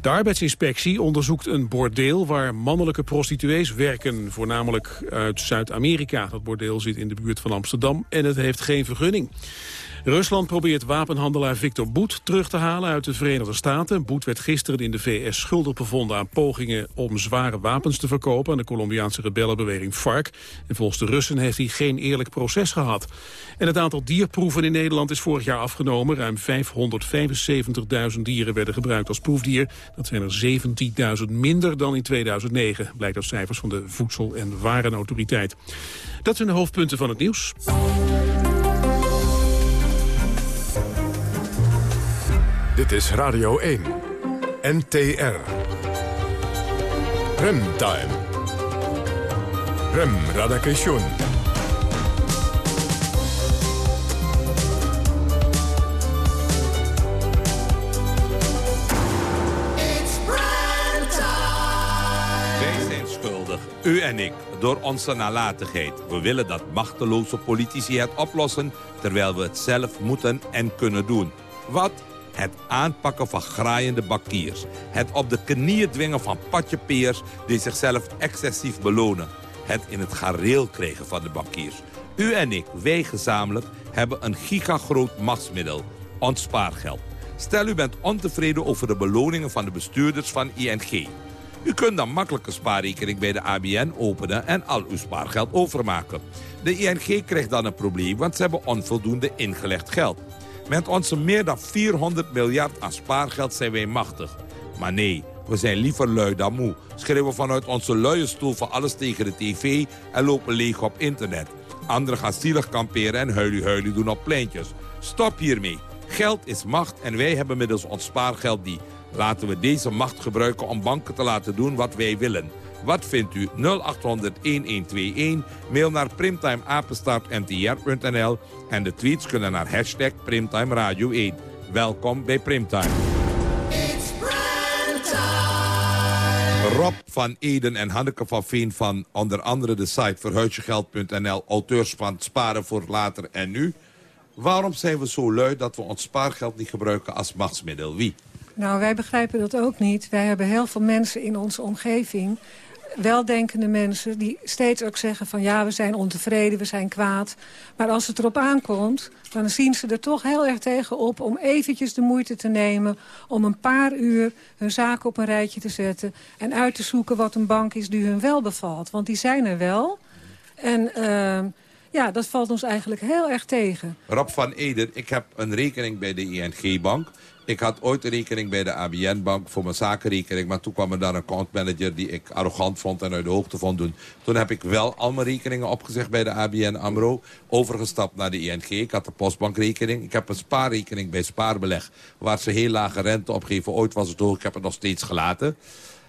De arbeidsinspectie onderzoekt een bordeel waar mannelijke prostituees werken, voornamelijk uit Zuid-Amerika. Dat bordeel zit in de buurt van Amsterdam en het heeft geen vergunning. Rusland probeert wapenhandelaar Victor Boet terug te halen uit de Verenigde Staten. Boet werd gisteren in de VS schuldig bevonden aan pogingen om zware wapens te verkopen aan de Colombiaanse rebellenbeweging FARC. En volgens de Russen heeft hij geen eerlijk proces gehad. En het aantal dierproeven in Nederland is vorig jaar afgenomen. Ruim 575.000 dieren werden gebruikt als proefdier. Dat zijn er 17.000 minder dan in 2009, blijkt uit cijfers van de Voedsel- en Warenautoriteit. Dat zijn de hoofdpunten van het nieuws. Dit is Radio 1, NTR. Remtime. Rem Radakation. Wij zijn schuldig, u en ik, door onze nalatigheid. We willen dat machteloze politici het oplossen... terwijl we het zelf moeten en kunnen doen. Wat? Het aanpakken van graaiende bakkiers. Het op de knieën dwingen van patjepeers... die zichzelf excessief belonen. Het in het gareel krijgen van de bankiers. U en ik, wij gezamenlijk, hebben een gigagroot machtsmiddel. Ons spaargeld. Stel u bent ontevreden over de beloningen van de bestuurders van ING. U kunt dan makkelijk een spaarrekening bij de ABN openen en al uw spaargeld overmaken. De ING krijgt dan een probleem, want ze hebben onvoldoende ingelegd geld. Met onze meer dan 400 miljard aan spaargeld zijn wij machtig. Maar nee, we zijn liever lui dan moe. Schreeuwen vanuit onze luie stoel voor alles tegen de tv en lopen leeg op internet. Anderen gaan zielig kamperen en huilie huilie doen op pleintjes. Stop hiermee. Geld is macht en wij hebben middels ons spaargeld die Laten we deze macht gebruiken om banken te laten doen wat wij willen. Wat vindt u? 0800-1121. Mail naar primtimeapenstaartntr.nl. En de tweets kunnen naar hashtag Primtime Radio 1. Welkom bij Primtime. Rob van Eden en Hanneke van Veen van onder andere de site verhuisjegeld.nl... auteurs van Sparen voor Later en Nu. Waarom zijn we zo lui dat we ons spaargeld niet gebruiken als machtsmiddel? Wie? Nou, wij begrijpen dat ook niet. Wij hebben heel veel mensen in onze omgeving weldenkende mensen die steeds ook zeggen van... ja, we zijn ontevreden, we zijn kwaad. Maar als het erop aankomt, dan zien ze er toch heel erg tegen op... om eventjes de moeite te nemen om een paar uur hun zaken op een rijtje te zetten... en uit te zoeken wat een bank is die hun wel bevalt. Want die zijn er wel. En... Uh, ja, dat valt ons eigenlijk heel erg tegen. Rob van Eden, ik heb een rekening bij de ING-bank. Ik had ooit een rekening bij de ABN-bank voor mijn zakenrekening. Maar toen kwam er dan een accountmanager die ik arrogant vond en uit de hoogte vond doen. Toen heb ik wel al mijn rekeningen opgezegd bij de ABN AMRO. Overgestapt naar de ING. Ik had de postbankrekening. Ik heb een spaarrekening bij Spaarbeleg. Waar ze heel lage rente op geven. Ooit was het hoog. Ik heb het nog steeds gelaten.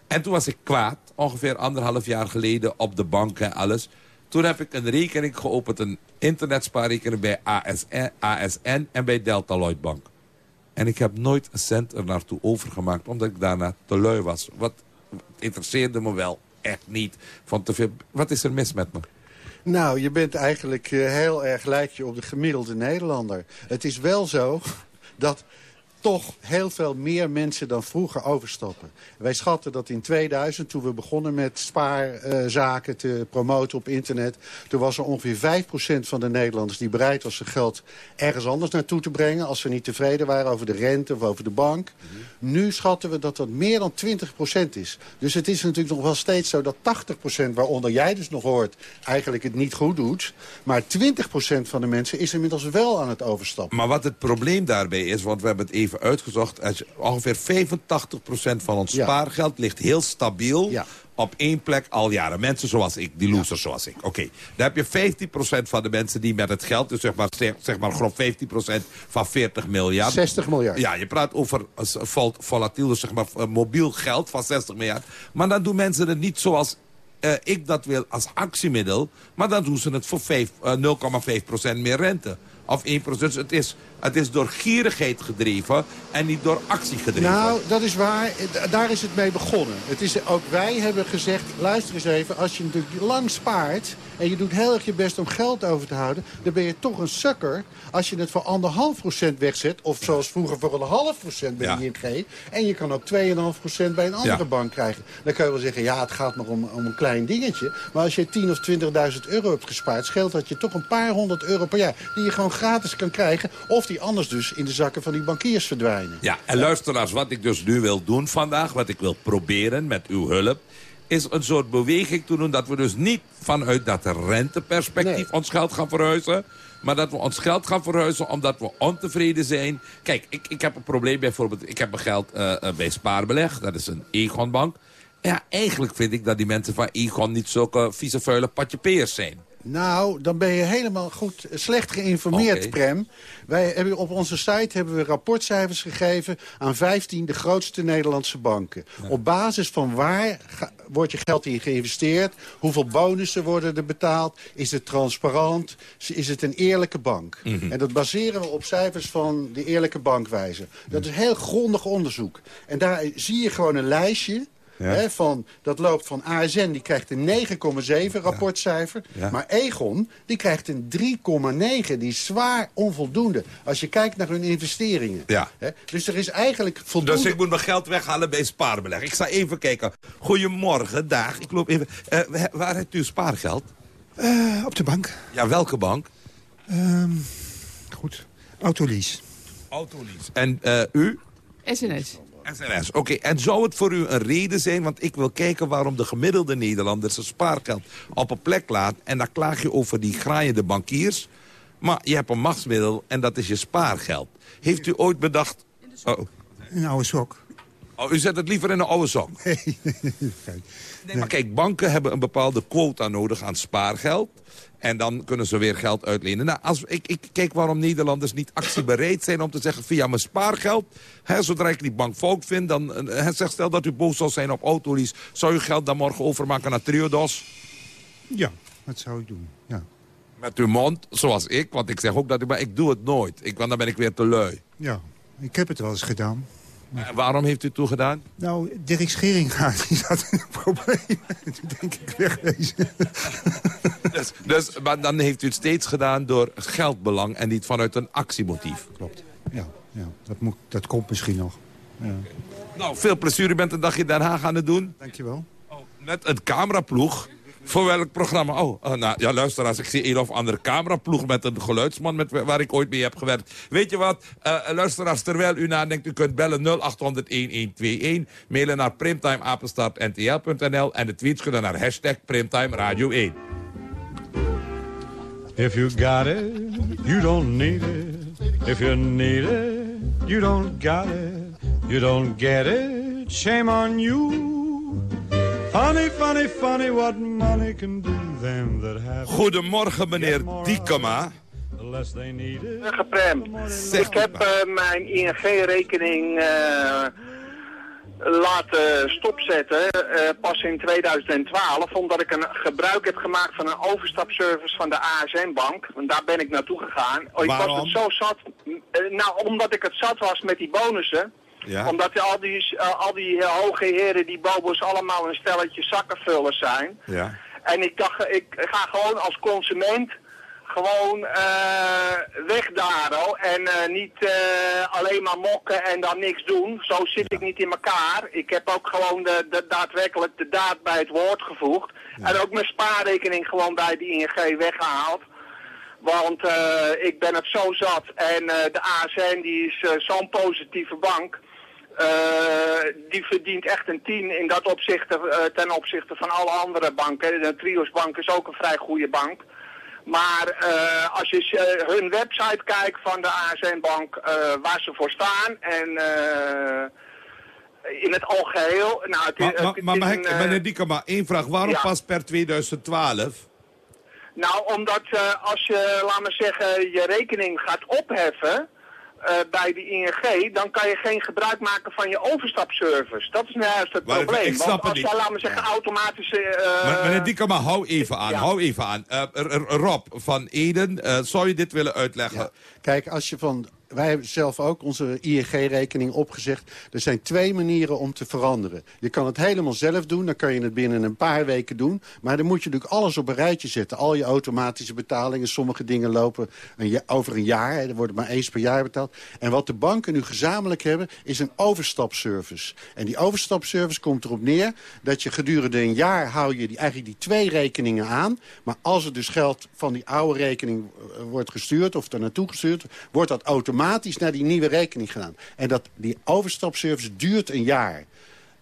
En toen was ik kwaad. Ongeveer anderhalf jaar geleden op de bank en alles. Toen heb ik een rekening geopend. Een internetspaarrekening bij ASN, ASN en bij Delta Lloyd Bank. En ik heb nooit een cent er naartoe overgemaakt, omdat ik daarna te lui was. Wat interesseerde me wel echt niet. Van te veel. Wat is er mis met me? Nou, je bent eigenlijk uh, heel erg lijkje op de gemiddelde Nederlander. Het is wel zo dat toch heel veel meer mensen dan vroeger overstappen. Wij schatten dat in 2000, toen we begonnen met spaarzaken te promoten op internet... toen was er ongeveer 5% van de Nederlanders die bereid was zijn geld ergens anders naartoe te brengen... als ze niet tevreden waren over de rente of over de bank. Nu schatten we dat dat meer dan 20% is. Dus het is natuurlijk nog wel steeds zo dat 80%, waaronder jij dus nog hoort... eigenlijk het niet goed doet. Maar 20% van de mensen is inmiddels wel aan het overstappen. Maar wat het probleem daarbij is, want we hebben het even uitgezocht. Ongeveer 85% van ons spaargeld ligt heel stabiel... op één plek al jaren. Mensen zoals ik, die losers zoals ik. Oké, dan heb je 15% van de mensen die met het geld... dus zeg maar, zeg maar grof 15% van 40 miljard. 60 miljard. Ja, je praat over vol, volatiel, dus zeg maar mobiel geld van 60 miljard. Maar dan doen mensen het niet zoals uh, ik dat wil als actiemiddel. Maar dan doen ze het voor uh, 0,5% meer rente. Of 1%. Dus het is het is door gierigheid gedreven en niet door actie gedreven. Nou, dat is waar. Daar is het mee begonnen. Het is, ook wij hebben gezegd, luister eens even... als je natuurlijk lang spaart en je doet heel erg je best om geld over te houden... dan ben je toch een sukker als je het voor anderhalf procent wegzet... of zoals vroeger voor een half procent bij de ING... en je kan ook 2,5 procent bij een andere bank krijgen. Dan kun je wel zeggen, ja, het gaat nog om, om een klein dingetje. Maar als je 10 of 20.000 euro hebt gespaard... scheelt dat je toch een paar honderd euro per jaar... die je gewoon gratis kan krijgen... of die anders dus in de zakken van die bankiers verdwijnen. Ja, en luisteraars, wat ik dus nu wil doen vandaag... wat ik wil proberen met uw hulp is een soort beweging te doen... dat we dus niet vanuit dat renteperspectief ons geld gaan verhuizen... maar dat we ons geld gaan verhuizen omdat we ontevreden zijn. Kijk, ik, ik heb een probleem bijvoorbeeld... ik heb mijn geld uh, bij Spaarbeleg, dat is een Egonbank. Ja, eigenlijk vind ik dat die mensen van Egon niet zulke vieze vuile patjepeers zijn. Nou, dan ben je helemaal goed slecht geïnformeerd, okay. Prem. Wij hebben op onze site hebben we rapportcijfers gegeven aan 15 de grootste Nederlandse banken. Ja. Op basis van waar wordt je geld in geïnvesteerd? Hoeveel bonussen worden er betaald? Is het transparant? Is het een eerlijke bank? Mm -hmm. En dat baseren we op cijfers van de eerlijke bankwijze. Dat is heel grondig onderzoek. En daar zie je gewoon een lijstje ja. van, dat loopt van ASN, die krijgt een 9,7 rapportcijfer. Ja. Maar Egon, die krijgt een 3,9. Die is zwaar onvoldoende. Als je kijkt naar hun investeringen. Ja. Dus er is eigenlijk voldoende... Dus ik moet mijn geld weghalen bij spaarbeleg. Ik ga even kijken. Goedemorgen, dag. Ik loop even... Uh, waar hebt u spaargeld? Uh, op de bank. Ja, welke bank? Um, goed. Autolease. Autolease. En uh, u? SNS. SNS, oké. Okay. En zou het voor u een reden zijn, want ik wil kijken waarom de gemiddelde Nederlander zijn spaargeld op een plek laat. En dan klaag je over die graaiende bankiers. Maar je hebt een machtsmiddel en dat is je spaargeld. Heeft u ooit bedacht... Oh. Een oude sok. Oh, u zet het liever in een oude sok? Nee, Nee, maar kijk, banken hebben een bepaalde quota nodig aan spaargeld. En dan kunnen ze weer geld uitlenen. Nou, als, ik, ik kijk waarom Nederlanders niet actiebereid zijn om te zeggen... via mijn spaargeld, hè, zodra ik die bank fout vind... dan eh, hè, zeg, stel dat u boos zal zijn op autolease... zou u geld dan morgen overmaken naar Triodos? Ja, dat zou ik doen, ja. Met uw mond, zoals ik. Want ik zeg ook dat ik... Maar ik doe het nooit. Ik, want dan ben ik weer te lui. Ja, ik heb het wel eens gedaan. En waarom heeft u het toegedaan? Nou, Dirk Scheringa, die zat in een probleem. Toen denk ik wegwezen. Dus, dus, maar dan heeft u het steeds gedaan door geldbelang... en niet vanuit een actiemotief. Klopt, ja. ja dat, moet, dat komt misschien nog. Ja. Nou, veel plezier. U bent een dagje in Den Haag aan het doen. Dankjewel. Met een cameraploeg. Voor welk programma? Oh, uh, nou, ja, luister, als ik zie een of andere cameraploeg met een geluidsman met, waar ik ooit mee heb gewerkt. Weet je wat, uh, luisteraars, terwijl u nadenkt, u kunt bellen 0800-1121, mailen naar primtimeapenstartntl.nl en de tweets kunnen naar hashtag Primtime Radio 1. If you got it, you don't need it. If you need it, you don't got it. You don't get it, shame on you. Funny, funny, funny what money can do them that have Goedemorgen, meneer Diekema. Ik heb eh, mijn ING-rekening eh, laten stopzetten, eh, pas in 2012, omdat ik een gebruik heb gemaakt van een overstapservice van de ASN-bank. Want daar ben ik naartoe gegaan. Oh, ik was het zo zat, nou, omdat ik het zat was met die bonussen. Ja. Omdat al die, eh, al die eh, hoge heren, die bobo's, allemaal een stelletje zakkenvullers zijn. Ja. En ik dacht, ik ga gewoon als consument gewoon eh weg daar oh, en niet alleen maar mokken en dan niks doen. Zo zit ik niet in elkaar. Ik heb ook gewoon de, de, daadwerkelijk de daad bij het woord gevoegd. En ook mijn spaarrekening gewoon bij de ING weggehaald. Want ik ben het zo zat en de ASN die is zo'n positieve bank. Eh, die verdient echt een 10 in dat opzicht eh, ten opzichte van alle andere banken. De Trios Bank is ook een vrij goede bank. Maar eh, als je hun website kijkt van de ASN-bank, waar ze voor staan en in het algeheel... Nou, het, Maar, maar, maar mag ik, meneer Diekema, één vraag. Waarom ja. pas per 2012? Nou, omdat als je, laat maar zeggen, je rekening gaat opheffen eh, bij de ING, dan kan je geen gebruik maken van je overstapservice. Dat is nou juist het Maar ik- probleem. ik snap Want het als niet. jij, laat maar zeggen, automatische... eh, Maar, meneer Diekema, hou even aan, ja. hou even aan. Eh, Rob van Eden, eh, zou je dit willen uitleggen? Kijk, als je van... Wij hebben zelf ook onze ING-rekening opgezegd. Er zijn twee manieren om te veranderen. Je kan het helemaal zelf doen, dan kan je het binnen een paar weken doen. Maar dan moet je natuurlijk alles op een rijtje zetten. Al je automatische betalingen, sommige dingen lopen over een jaar. Er wordt maar eens per jaar betaald. En wat de banken nu gezamenlijk hebben, is een overstapservice. En die overstapservice komt erop neer dat je gedurende een jaar hou je die, eigenlijk die twee rekeningen aan. Maar als er dus geld van die oude rekening eh, wordt gestuurd of er naartoe gestuurd, wordt dat automatisch naar die nieuwe rekening gedaan. En dat, die overstapservice duurt een jaar.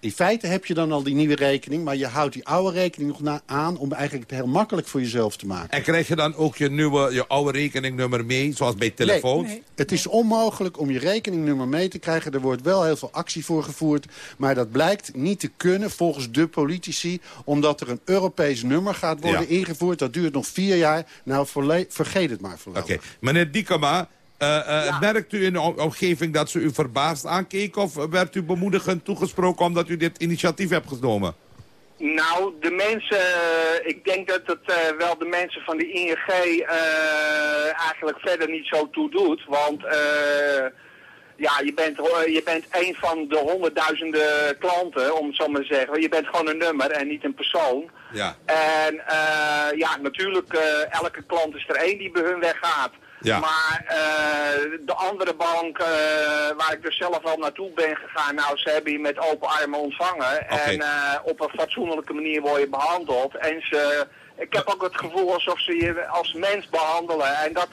In feite heb je dan al die nieuwe rekening, maar je houdt die oude rekening nog na aan om eigenlijk het heel makkelijk voor jezelf te maken. En krijg je dan ook je nieuwe, je oude rekeningnummer mee, zoals bij telefoons? Nee, het is onmogelijk om je rekeningnummer mee te krijgen. Er wordt wel heel veel actie voor gevoerd. Maar dat blijkt niet te kunnen volgens de politici. Omdat er een Europees nummer gaat worden Ja. ingevoerd. Dat duurt nog vier jaar. Nou, vergeet het maar voorlopig. Oké, meneer Diekema, eh, eh, merkt u in de om- omgeving dat ze u verbaasd aankeken... of werd u bemoedigend toegesproken omdat u dit initiatief hebt genomen? Nou, de mensen, eh, ik denk dat het eh, wel de mensen van de ING eh, eigenlijk verder niet zo toe doet. Want eh, ja, je bent, je bent een van de honderdduizenden klanten, om het zo maar te zeggen. Je bent gewoon een nummer en niet een persoon. Ja. En eh, ja, natuurlijk, eh, elke klant is er één die bij hun weggaat. Ja. Maar eh, de andere bank, eh, waar ik dus zelf al naartoe ben gegaan, nou, ze hebben je met open armen ontvangen. En eh, op een fatsoenlijke manier word je behandeld. En ze, ik heb ook het gevoel alsof ze je als mens behandelen. En dat,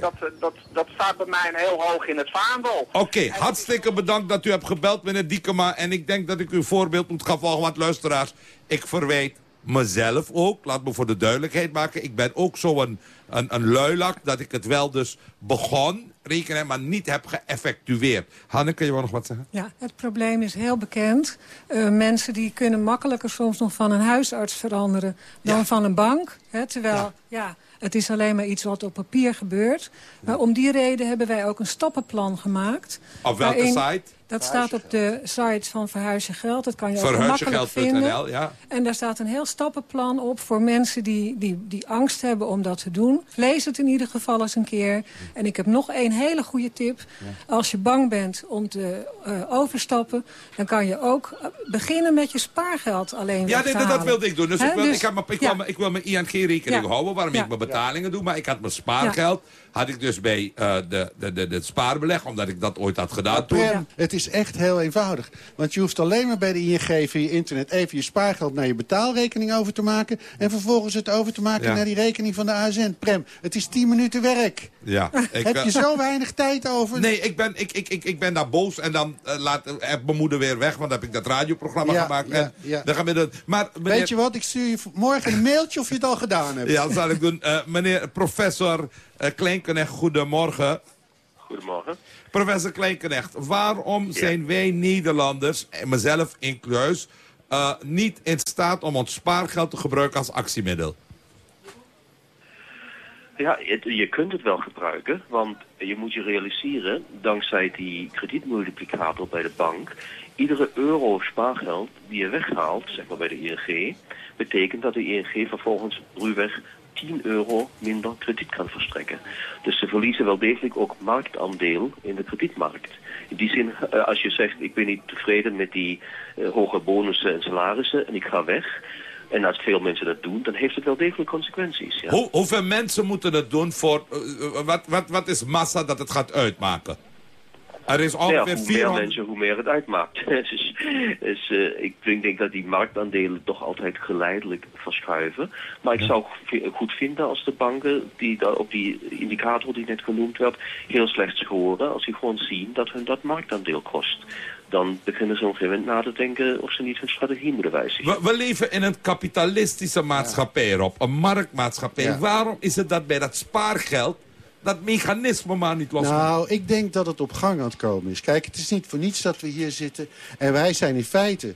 dat, dat, dat staat bij mij heel hoog in het vaandel. Oké, hartstikke bedankt dat u hebt gebeld, meneer Diekema. En ik denk dat ik uw voorbeeld moet gaan volgen. Want luisteraars, ik verwijt mezelf ook. Laat me voor de duidelijkheid maken. Ik ben ook zo'n een, een luilak dat ik het wel dus begon. rekening maar niet heb geëffectueerd. Hanneke, je wil nog wat zeggen? Ja, het probleem is heel bekend. Uh, mensen die kunnen makkelijker soms nog van een huisarts veranderen dan van een bank. Hè, terwijl, ja. ja. het is alleen maar iets wat op papier gebeurt. Maar om die reden hebben wij ook een stappenplan gemaakt. Op welke waarin, site? Dat staat op de site van Verhuis je Geld. Dat kan je ook makkelijk vinden. Ja. En daar staat een heel stappenplan op voor mensen die, die, die angst hebben om dat te doen. Lees het in ieder geval eens een keer. En ik heb nog één hele goede tip. Als je bang bent om te uh, overstappen... dan kan je ook uh, beginnen met je spaargeld alleen Ja, nee, dat, dat wilde ik doen. Dus, He, ik, wil, dus, ik, heb, ik, ja. wil, ik wil mijn ING-rekening Ja. houden... waarom Ja. ik mijn betalingen doe. Maar ik had mijn spaargeld... had ik dus bij uh, de, de, de, de spaarbeleg... omdat ik dat ooit had gedaan toen. Prem, het is echt heel eenvoudig. Want je hoeft alleen maar bij de ING via internet... even je spaargeld naar je betaalrekening over te maken... en vervolgens het over te maken Ja. naar die rekening van de ASN. Prem, het is 10 minuten werk. Ja, ik, Heb eh, je zo weinig tijd over? Nee, ik ben, ik, ik, ik, ik ben daar boos en dan uh, laat uh, mijn moeder weer weg, want dan heb ik dat radioprogramma Ja, gemaakt. ja, en ja. Dan gaan we dat, maar meneer, Weet je wat, ik stuur je morgen een mailtje of je het al gedaan hebt. Ja, dat zal ik doen. Uh, meneer professor uh, Kleinknecht, goedemorgen. Goedemorgen. Professor Kleinknecht, waarom zijn wij Nederlanders, en mezelf incluis, uh, niet in staat om ons spaargeld te gebruiken als actiemiddel? Ja, het, je kunt het wel gebruiken, want je moet je realiseren, dankzij die kredietmultiplicator bij de bank, iedere euro spaargeld die je weghaalt, zeg maar bij de ING, betekent dat de ING vervolgens ruwweg 10 euro minder krediet kan verstrekken. Dus ze verliezen wel degelijk ook marktaandeel in de kredietmarkt. In die zin, uh, als je zegt, ik ben niet tevreden met die uh, hoge bonussen en salarissen en ik ga weg... En als veel mensen dat doen, dan heeft het wel degelijk consequenties. Ja. Hoe, hoeveel mensen moeten het doen voor... Uh, wat, wat, wat is massa dat het gaat uitmaken? Er is ongeveer ja, hoe 400... meer mensen, hoe meer het uitmaakt. dus, dus uh, ik denk, denk dat die marktaandelen toch altijd geleidelijk verschuiven. Maar ik zou goed vinden als de banken die daar op die indicator die net genoemd werd, heel slecht scoren. Als die gewoon zien dat hun dat marktaandeel kost. Dan beginnen ze op een gegeven moment na te denken of ze niet hun strategie moeten wijzigen. We, we leven in een kapitalistische maatschappij, Rob. Een marktmaatschappij. Ja. Waarom is het dat bij dat spaargeld dat mechanisme maar niet los Nou, ik denk dat het op gang aan het komen is. Kijk, het is niet voor niets dat we hier zitten. En wij zijn in feite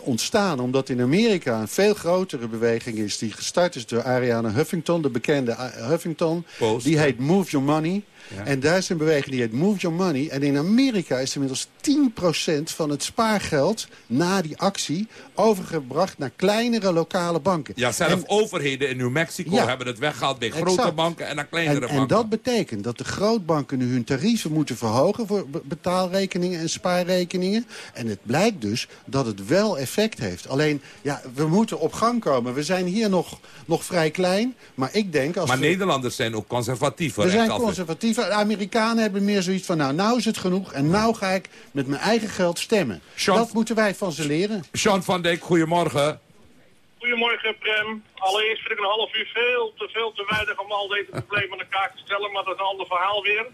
ontstaan omdat in Amerika een veel grotere beweging is... die gestart is door Ariana Huffington, de bekende Huffington. Post, die heet Move Your Money. Ja. En daar is een beweging die heet Move Your Money. En in Amerika is inmiddels 10% van het spaargeld na die actie... overgebracht naar kleinere lokale banken. Ja, zelf en, overheden in New Mexico Ja. hebben het weggehaald bij Exact. grote banken en naar kleinere en, banken. en dat betekent dat de grootbanken nu hun tarieven moeten verhogen... voor be- betaalrekeningen en spaarrekeningen. En het blijkt dus dat het wel effect heeft. Alleen, ja, we moeten op gang komen. We zijn hier nog, nog vrij klein. Maar ik denk... Als Maar we, Nederlanders zijn ook conservatief. hoor, we zijn conservatief. De Amerikanen hebben meer zoiets van... nou, nou is het genoeg en nou ga ik met mijn eigen geld stemmen. Sean- Dat moeten wij van ze leren. Sean van Dijk, goedemorgen. Goedemorgen, Prem. Allereerst vind ik een half uur veel te, veel te weinig om al deze problemen aan elkaar te stellen, maar dat is een ander verhaal weer.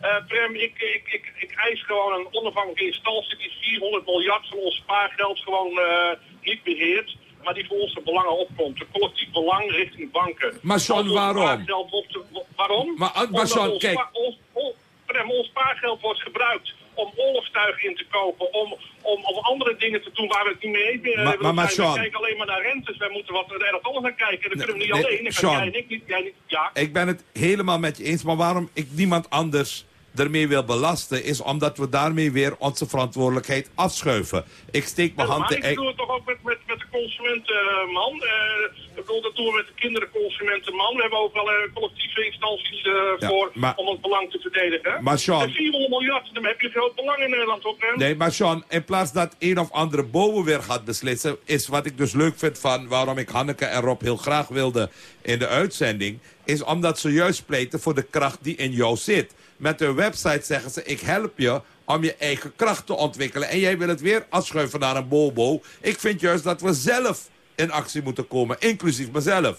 Eh, Prem, ik, ik, ik, ik eis gewoon een onafhankelijke instantie die 400 miljard van ons spaargeld gewoon eh, niet beheert, maar die voor onze belangen opkomt. Een collectief belang richting banken. Maar ons waarom? spaargeld op te- waarom? Maar, uh, maar Omdat ons kijk. spa- ons, ons- Prem, ons spaargeld wordt gebruikt om oorlogstuigen in te kopen, om, om, om andere dingen te doen waar we het niet mee eens meer Maar- hebben. maar- Sean- wij kijken alleen maar naar rentes. Wij moeten wat ergens anders naar kijken. Dan kunnen we niet nee, alleen. Sean. jij en ik niet. Jij niet ja. Ik ben het helemaal met je eens, maar waarom ik niemand anders ermee wil belasten... is omdat we daarmee weer onze verantwoordelijkheid afschuiven. Ik steek mijn hand... maar ik doe het toch ook met, met, met de consumentenman. Eh ik bedoel, dat doen we met de kinderenconsumentenman. We hebben ook wel eh, collectieve instanties eh, Ja, voor maar- om het belang te verdedigen. Maar Sean- En 400 miljard, dan heb je groot belang in Nederland ook. Hè? Nee, maar Sean, in plaats dat een of andere boven weer gaat beslissen... is wat ik dus leuk vind van waarom ik Hanneke en Rob heel graag wilde in de uitzending... is omdat ze juist pleiten voor de kracht die in jou zit. Met hun website zeggen ze, ik help je om je eigen kracht te ontwikkelen. En jij wil het weer afschuiven naar een bobo. Ik vind juist dat we zelf in actie moeten komen, inclusief mezelf.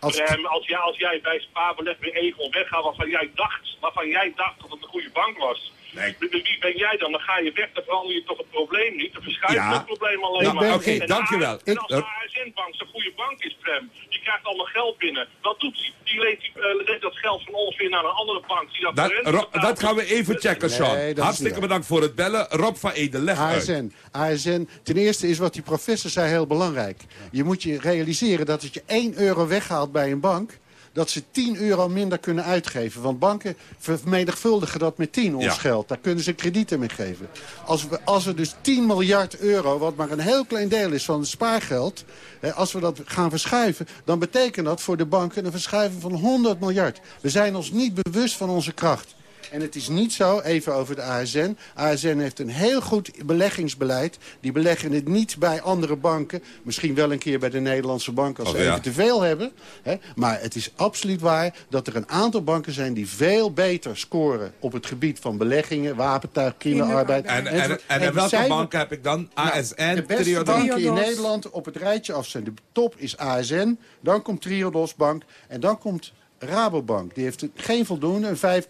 Als, als, jij, als jij bij spaarbeleg weer Egon weggaat waarvan jij dacht, waarvan jij dacht dat het een goede bank was. Wie, wie ben jij dan? Dan ga je weg, dan verander je toch het probleem niet. Dan verschuift Ja. het probleem alleen Nou, maar. oké, dankjewel. En Ik- als de ASN-bank zo'n goede bank is, Prem, krijgt allemaal geld binnen. Wat doet die? Die leent, die, leent dat geld van ons weer naar een andere bank. Die dat, Dat, dat gaan we even checken, Sean. Nee, Hartstikke bedankt voor het bellen. Rob van Ede, leg uit. ASN. ASN. Ten eerste is wat die professor zei heel belangrijk. Je moet je realiseren dat als je 1 euro weghaalt bij een bank... dat ze 10 euro minder kunnen uitgeven. Want banken vermenigvuldigen dat met 10, ons Ja. geld. Daar kunnen ze kredieten mee geven. Als we, als we dus 10 miljard euro, wat maar een heel klein deel is van het spaargeld... hè, als we dat gaan verschuiven, dan betekent dat voor de banken een verschuiving van 100 miljard. We zijn ons niet bewust van onze kracht. En het is niet zo, even over de ASN. ASN heeft een heel goed beleggingsbeleid. Die beleggen het niet bij andere banken. Misschien wel een keer bij de Nederlandse bank als ze Oh, ja. even te veel hebben. Hè? Maar het is absoluut waar dat er een aantal banken zijn... die veel beter scoren op het gebied van beleggingen... wapentuig, kinderarbeid. En, en, en, welke bank heb ik dan? ASN, Nou, de beste Triodos? banken in Nederland op het rijtje af zijn. De top is ASN, dan komt Triodos Bank en dan komt Rabobank. Die heeft geen voldoende, een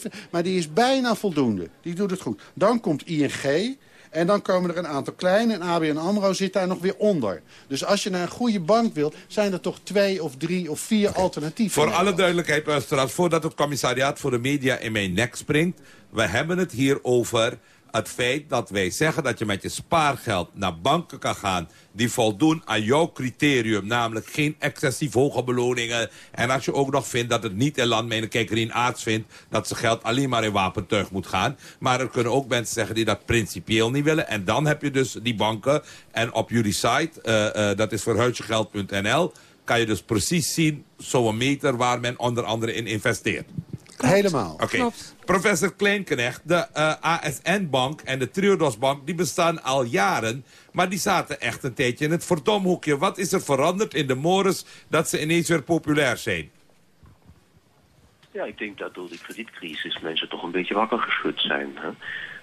5,7, maar die is bijna voldoende. Die doet het goed. Dan komt ING en dan komen er een aantal kleine en ABN AMRO zit daar nog weer onder. Dus als je naar een goede bank wilt, zijn er toch twee of drie of vier alternatieven. Voor alle duidelijkheid, luisteraars, voordat het commissariaat voor de media in mijn nek springt... we hebben het hier over het feit dat wij zeggen dat je met je spaargeld naar banken kan gaan... die voldoen aan jouw criterium, namelijk geen excessief hoge beloningen. En als je ook nog vindt dat het niet in land, mijn Rien Aarts vindt... dat ze geld alleen maar in wapentuig moet gaan. Maar er kunnen ook mensen zeggen die dat principieel niet willen. En dan heb je dus die banken. En op jullie site, eh, eh, dat is verhuisjegeld.nl kan je dus precies zien, zo'n meter waar men onder andere in investeert. Helemaal. Oké. Professor Kleinknecht, de eh, ASN-bank en de Triodos-bank... die bestaan al jaren, maar die zaten echt een tijdje in het verdomhoekje. Wat is er veranderd in de mores dat ze ineens weer populair zijn? Ja, ik denk dat door de kredietcrisis mensen toch een beetje wakker geschud zijn. Hè?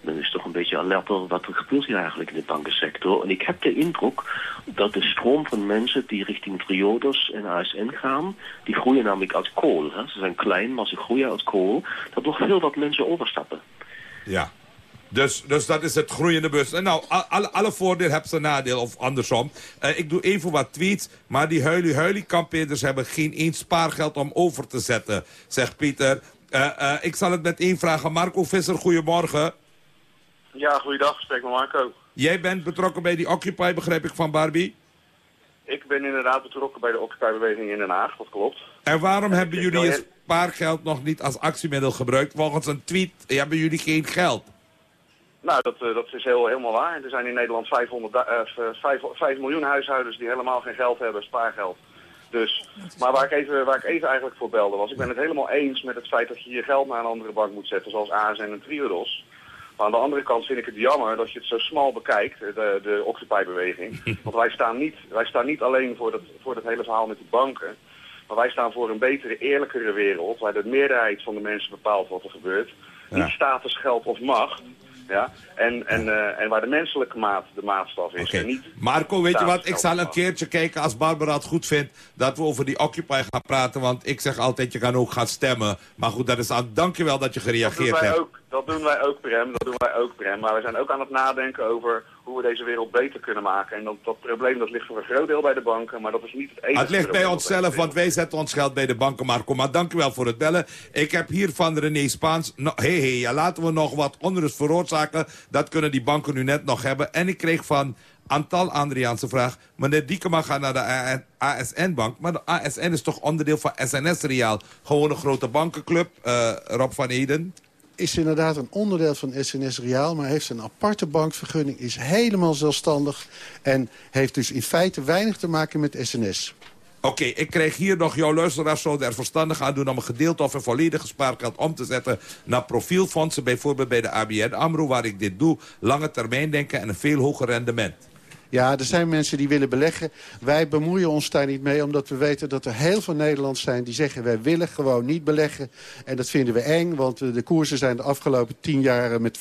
Men is toch een beetje alerter wat er gebeurt hier eigenlijk in de bankensector. En ik heb de indruk dat de stroom van mensen die richting Triodos en ASN gaan, die groeien namelijk uit kool. Hè? Ze zijn klein, maar ze groeien uit kool. Dat nog heel wat mensen overstappen. Ja. Dus, dus dat is het groeiende bus. En nou, alle, alle voordeel hebben ze nadeel, of andersom. Eh, ik doe even wat tweets, maar die huilie-huilie-kampeerders hebben geen eens spaargeld om over te zetten, zegt Pieter. Eh, eh, ik zal het meteen vragen. Marco Visser, goedemorgen. Ja, goeiedag. Spreek met Marco. Jij bent betrokken bij die Occupy, begrijp ik van Barbie. Ik ben inderdaad betrokken bij de Occupy-beweging in Den Haag, dat klopt. En waarom hebben ik jullie heel- spaargeld nog niet als actiemiddel gebruikt? Volgens een tweet hebben jullie geen geld. Nou, dat, eh, dat is heel, helemaal waar. Er zijn in Nederland 500, da- eh, v- vijf, 5 miljoen huishoudens die helemaal geen geld hebben, spaargeld. Dus, maar waar ik, even, waar ik even eigenlijk voor belde was, ik ben het helemaal eens met het feit dat je je geld naar een andere bank moet zetten, zoals ASN en Triodos. Maar aan de andere kant vind ik het jammer dat je het zo smal bekijkt, de, de Occupy-beweging. Want wij staan, niet, wij staan niet alleen voor dat, voor dat hele verhaal met die banken, maar wij staan voor een betere, eerlijkere wereld, waar de meerderheid van de mensen bepaalt wat er gebeurt. Ja. Niet status, geld of macht. Ja? En, en, eh, en waar de menselijke maat de maatstaf is. En niet Marco, weet je wat? Ik zal een keertje kijken als Barbara het goed vindt... dat we over die Occupy gaan praten. Want ik zeg altijd, je kan ook gaan stemmen. Maar goed, dat is aan... dankjewel dat je Dat doen, gereageerd hebt. ook, dat doen wij ook, Prem. Dat doen wij ook, Prem. Maar we zijn ook aan het nadenken over hoe we deze wereld beter kunnen maken. En dat, dat probleem dat ligt voor een groot deel bij de banken, maar dat is niet het enige Het ligt bij onszelf, want wij zetten ons geld bij de banken, Marco. Maar dank u wel voor het bellen. Ik heb hier van René Spaans... No, hey, hey, ja, laten we nog wat onrust veroorzaken. Dat kunnen die banken nu net nog hebben. En ik kreeg van Antal Andriaanse vraag... meneer Diekema gaat naar de ASN-bank... maar de ASN is toch onderdeel van SNS Reaal? Gewoon een grote bankenclub, eh, Rob van Eden... is inderdaad een onderdeel van SNS Reaal... maar heeft een aparte bankvergunning, is helemaal zelfstandig... en heeft dus in feite weinig te maken met SNS. Oké, ik krijg hier nog jouw luisteraars zouden er verstandig aan doen... om een gedeelte of een volledige spaargeld om te zetten naar profielfondsen. Bijvoorbeeld bij de ABN AMRO, waar ik dit doe. Lange termijn denken en een veel hoger rendement. Ja, er zijn mensen die willen beleggen. Wij bemoeien ons daar niet mee, omdat we weten dat er heel veel Nederlanders zijn... die zeggen, wij willen gewoon niet beleggen. En dat vinden we eng, want eh, de koersen zijn de afgelopen tien jaar met 50%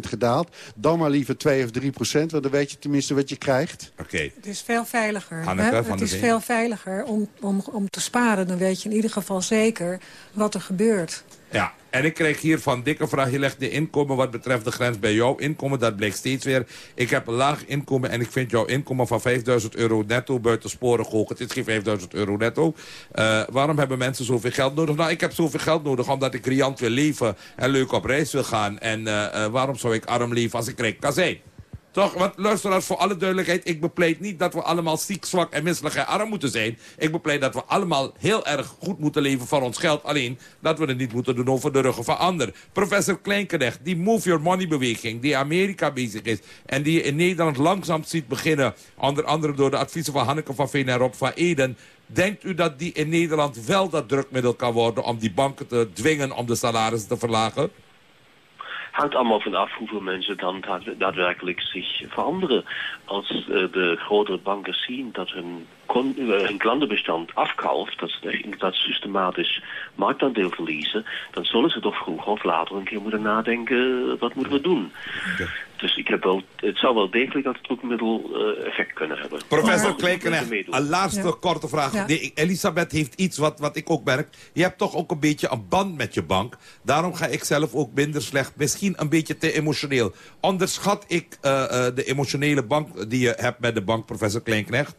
gedaald. Dan maar liever 2 of 3%, want dan weet je tenminste wat je krijgt. Oké. Het is veel veiliger. Hanneke Het is veel veiliger om, om, om te sparen. Dan weet je in ieder geval zeker wat er gebeurt. Ja, en ik kreeg hier van dikke vraag. Je legt de inkomen wat betreft de grens bij jouw inkomen. Dat bleek steeds weer. Ik heb een laag inkomen en ik vind jouw inkomen van 5000 euro netto buitensporig hoog. Het is geen 5000 euro netto. Uh, waarom hebben mensen zoveel geld nodig? Nou, ik heb zoveel geld nodig omdat ik riant wil leven en leuk op reis wil gaan. En uh, uh, waarom zou ik arm leven als ik rijk kan? Toch? Want luisteraars, voor alle duidelijkheid... ik bepleit niet dat we allemaal ziek, zwak en misselijk en arm moeten zijn. Ik bepleit dat we allemaal heel erg goed moeten leven van ons geld. Alleen dat we het niet moeten doen over de ruggen van anderen. Professor Kleinknecht, die Move Your Money beweging... die Amerika bezig is en die je in Nederland langzaam ziet beginnen... onder andere door de adviezen van Hanneke van Veen en Rob van Eden... Denkt u dat die in Nederland wel dat drukmiddel kan worden... om die banken te dwingen om de salarissen te verlagen? Hangt allemaal van af hoeveel mensen dan daadwerkelijk zich veranderen. Als uh, de grotere banken zien dat hun, hun klantenbestand afkalft, dat ze dat systematisch marktaandeel verliezen, dan zullen ze toch vroeger of later een keer moeten nadenken, wat moeten we doen? Dus ik heb wel, het zou wel degelijk dat drukmiddel uh, effect kunnen hebben. Professor Klekenecht, een laatste korte vraag. Ja. Elisabeth heeft iets wat, wat ik ook merk. Je hebt toch ook een beetje een band met je bank. Daarom ga ik zelf ook minder slecht. Misschien een beetje te emotioneel. Onderschat ik uh, uh, de emotionele bank die je hebt met de bank, professor Kleinknecht?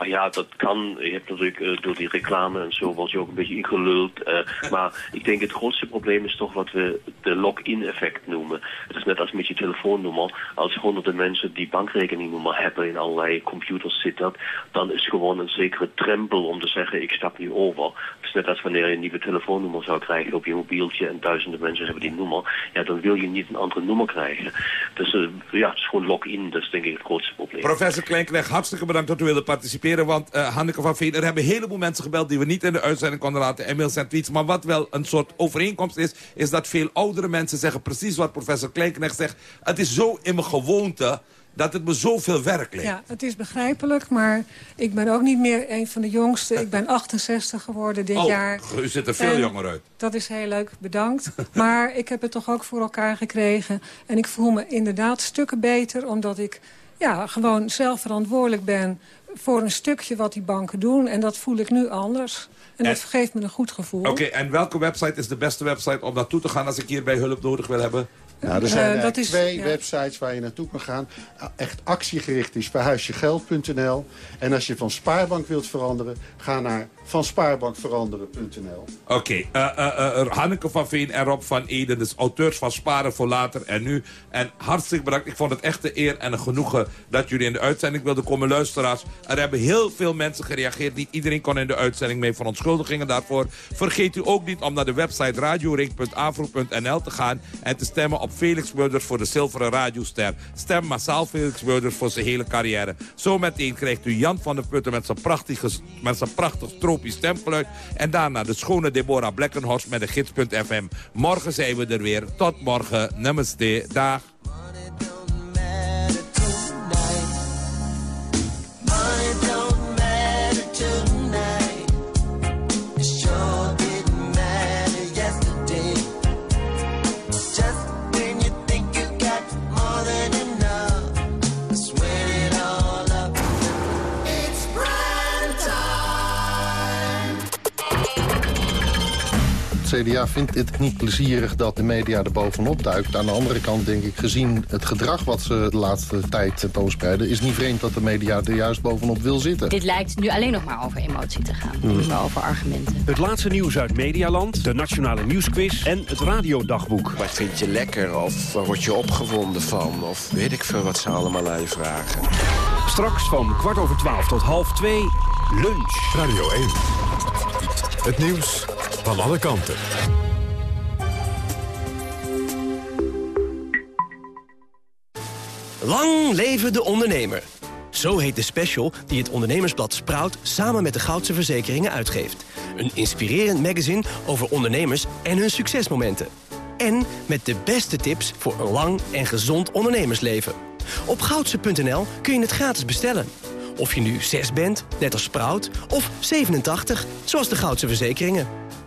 Ah ja, dat kan. Je hebt natuurlijk uh, door die reclame en zo wordt je ook een beetje ingeluld. Uh, maar ik denk het grootste probleem is toch wat we de lock-in effect noemen. Het is net als met je telefoonnummer. Als honderden mensen die bankrekeningnummer hebben in allerlei computers zit dat, dan is gewoon een zekere drempel om te zeggen ik stap nu over. Het is net als wanneer je een nieuwe telefoonnummer zou krijgen op je mobieltje en duizenden mensen hebben die nummer. Ja, dan wil je niet een andere nummer krijgen. Dus uh, ja, het is gewoon lock-in. Dat is denk ik het grootste probleem. Professor Kleinknecht, hartstikke bedankt dat u wilde participeren want uh, Hanneke van Veen, er hebben een heleboel mensen gebeld... die we niet in de uitzending konden laten, en mails en tweets. Maar wat wel een soort overeenkomst is... is dat veel oudere mensen zeggen precies wat professor Kleinknecht zegt. Het is zo in mijn gewoonte dat het me zoveel werk lijkt. Ja, het is begrijpelijk, maar ik ben ook niet meer een van de jongsten. Ik ben 68 geworden dit oh, jaar. u ziet er veel En jonger uit. Dat is heel leuk, bedankt. maar ik heb het toch ook voor elkaar gekregen. En ik voel me inderdaad stukken beter, omdat ik ja, gewoon zelf verantwoordelijk ben voor een stukje wat die banken doen. En dat voel ik nu anders. En, En- dat geeft me een goed gevoel. Oké, en welke website is de beste website om naartoe te gaan... als ik hierbij hulp nodig wil hebben? Nou, er zijn Eh, dat eigenlijk is- twee ja. websites waar je naartoe kan gaan. Uh, Echt actiegericht is verhuisjegeld.nl. En als je van spaarbank wilt veranderen, ga naar vanspaarbankveranderen.nl. Oké, eh, eh, eh, Hanneke van Veen en Rob van Eden, dus auteurs van Sparen voor Later en Nu. En hartstikke bedankt. Ik vond het echt een eer en een genoegen dat jullie in de uitzending wilden komen. Luisteraars, er hebben heel veel mensen gereageerd. Niet iedereen kon in de uitzending mee. Verontschuldigingen daarvoor. Vergeet u ook niet om naar de website radioring.afro.nl te gaan... en te stemmen op Felix Murders voor de zilveren radioster. Stem massaal Felix Murders voor zijn hele carrière. Zometeen krijgt u Jan van der Putten met zijn, prachtige, met zijn prachtig tropisch stemgeluid. En daarna de schone Deborah Blekkenhorst met de gids.fm. Morgen zijn we er weer. Tot morgen. Namaste. Dag. CDA vindt het niet plezierig dat de media er bovenop duikt. Aan de andere kant denk ik, gezien het gedrag wat ze de laatste tijd tentoonspreiden... is niet vreemd dat de media er juist bovenop wil zitten. Dit lijkt nu alleen nog maar over emotie te gaan. Hmm. Niet meer over argumenten. Het laatste nieuws uit Medialand, de Nationale Nieuwsquiz en het radiodagboek. Wat vind je lekker of waar word je opgewonden van? Of weet ik veel wat ze allemaal aan je vragen. Straks van kwart over twaalf tot half twee, lunch. Radio 1. Het nieuws van alle kanten. Lang leven de ondernemer. Zo heet de special die het ondernemersblad Sprout samen met de Goudse Verzekeringen uitgeeft. Een inspirerend magazine over ondernemers en hun succesmomenten. En met de beste tips voor een lang en gezond ondernemersleven. Op goudse.nl kun je het gratis bestellen. Of je nu 6 bent, net als Sprout, of 87, zoals de Goudse Verzekeringen.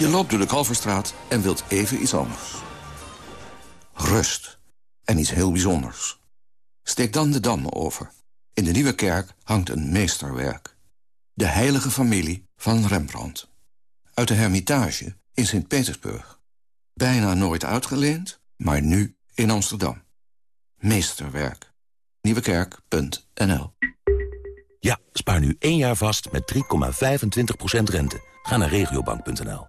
Je loopt door de Kalverstraat en wilt even iets anders. Rust. En iets heel bijzonders. Steek dan de Dam over. In de Nieuwe Kerk hangt een meesterwerk. De heilige familie van Rembrandt. Uit de Hermitage in Sint-Petersburg. Bijna nooit uitgeleend, maar nu in Amsterdam. Meesterwerk. Nieuwekerk.nl Ja, spaar nu één jaar vast met 3,25% rente. Ga naar regiobank.nl.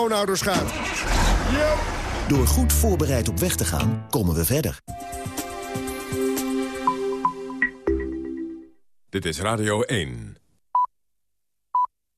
schoonouders gaat. Door goed voorbereid op weg te gaan, komen we verder. Dit is Radio 1.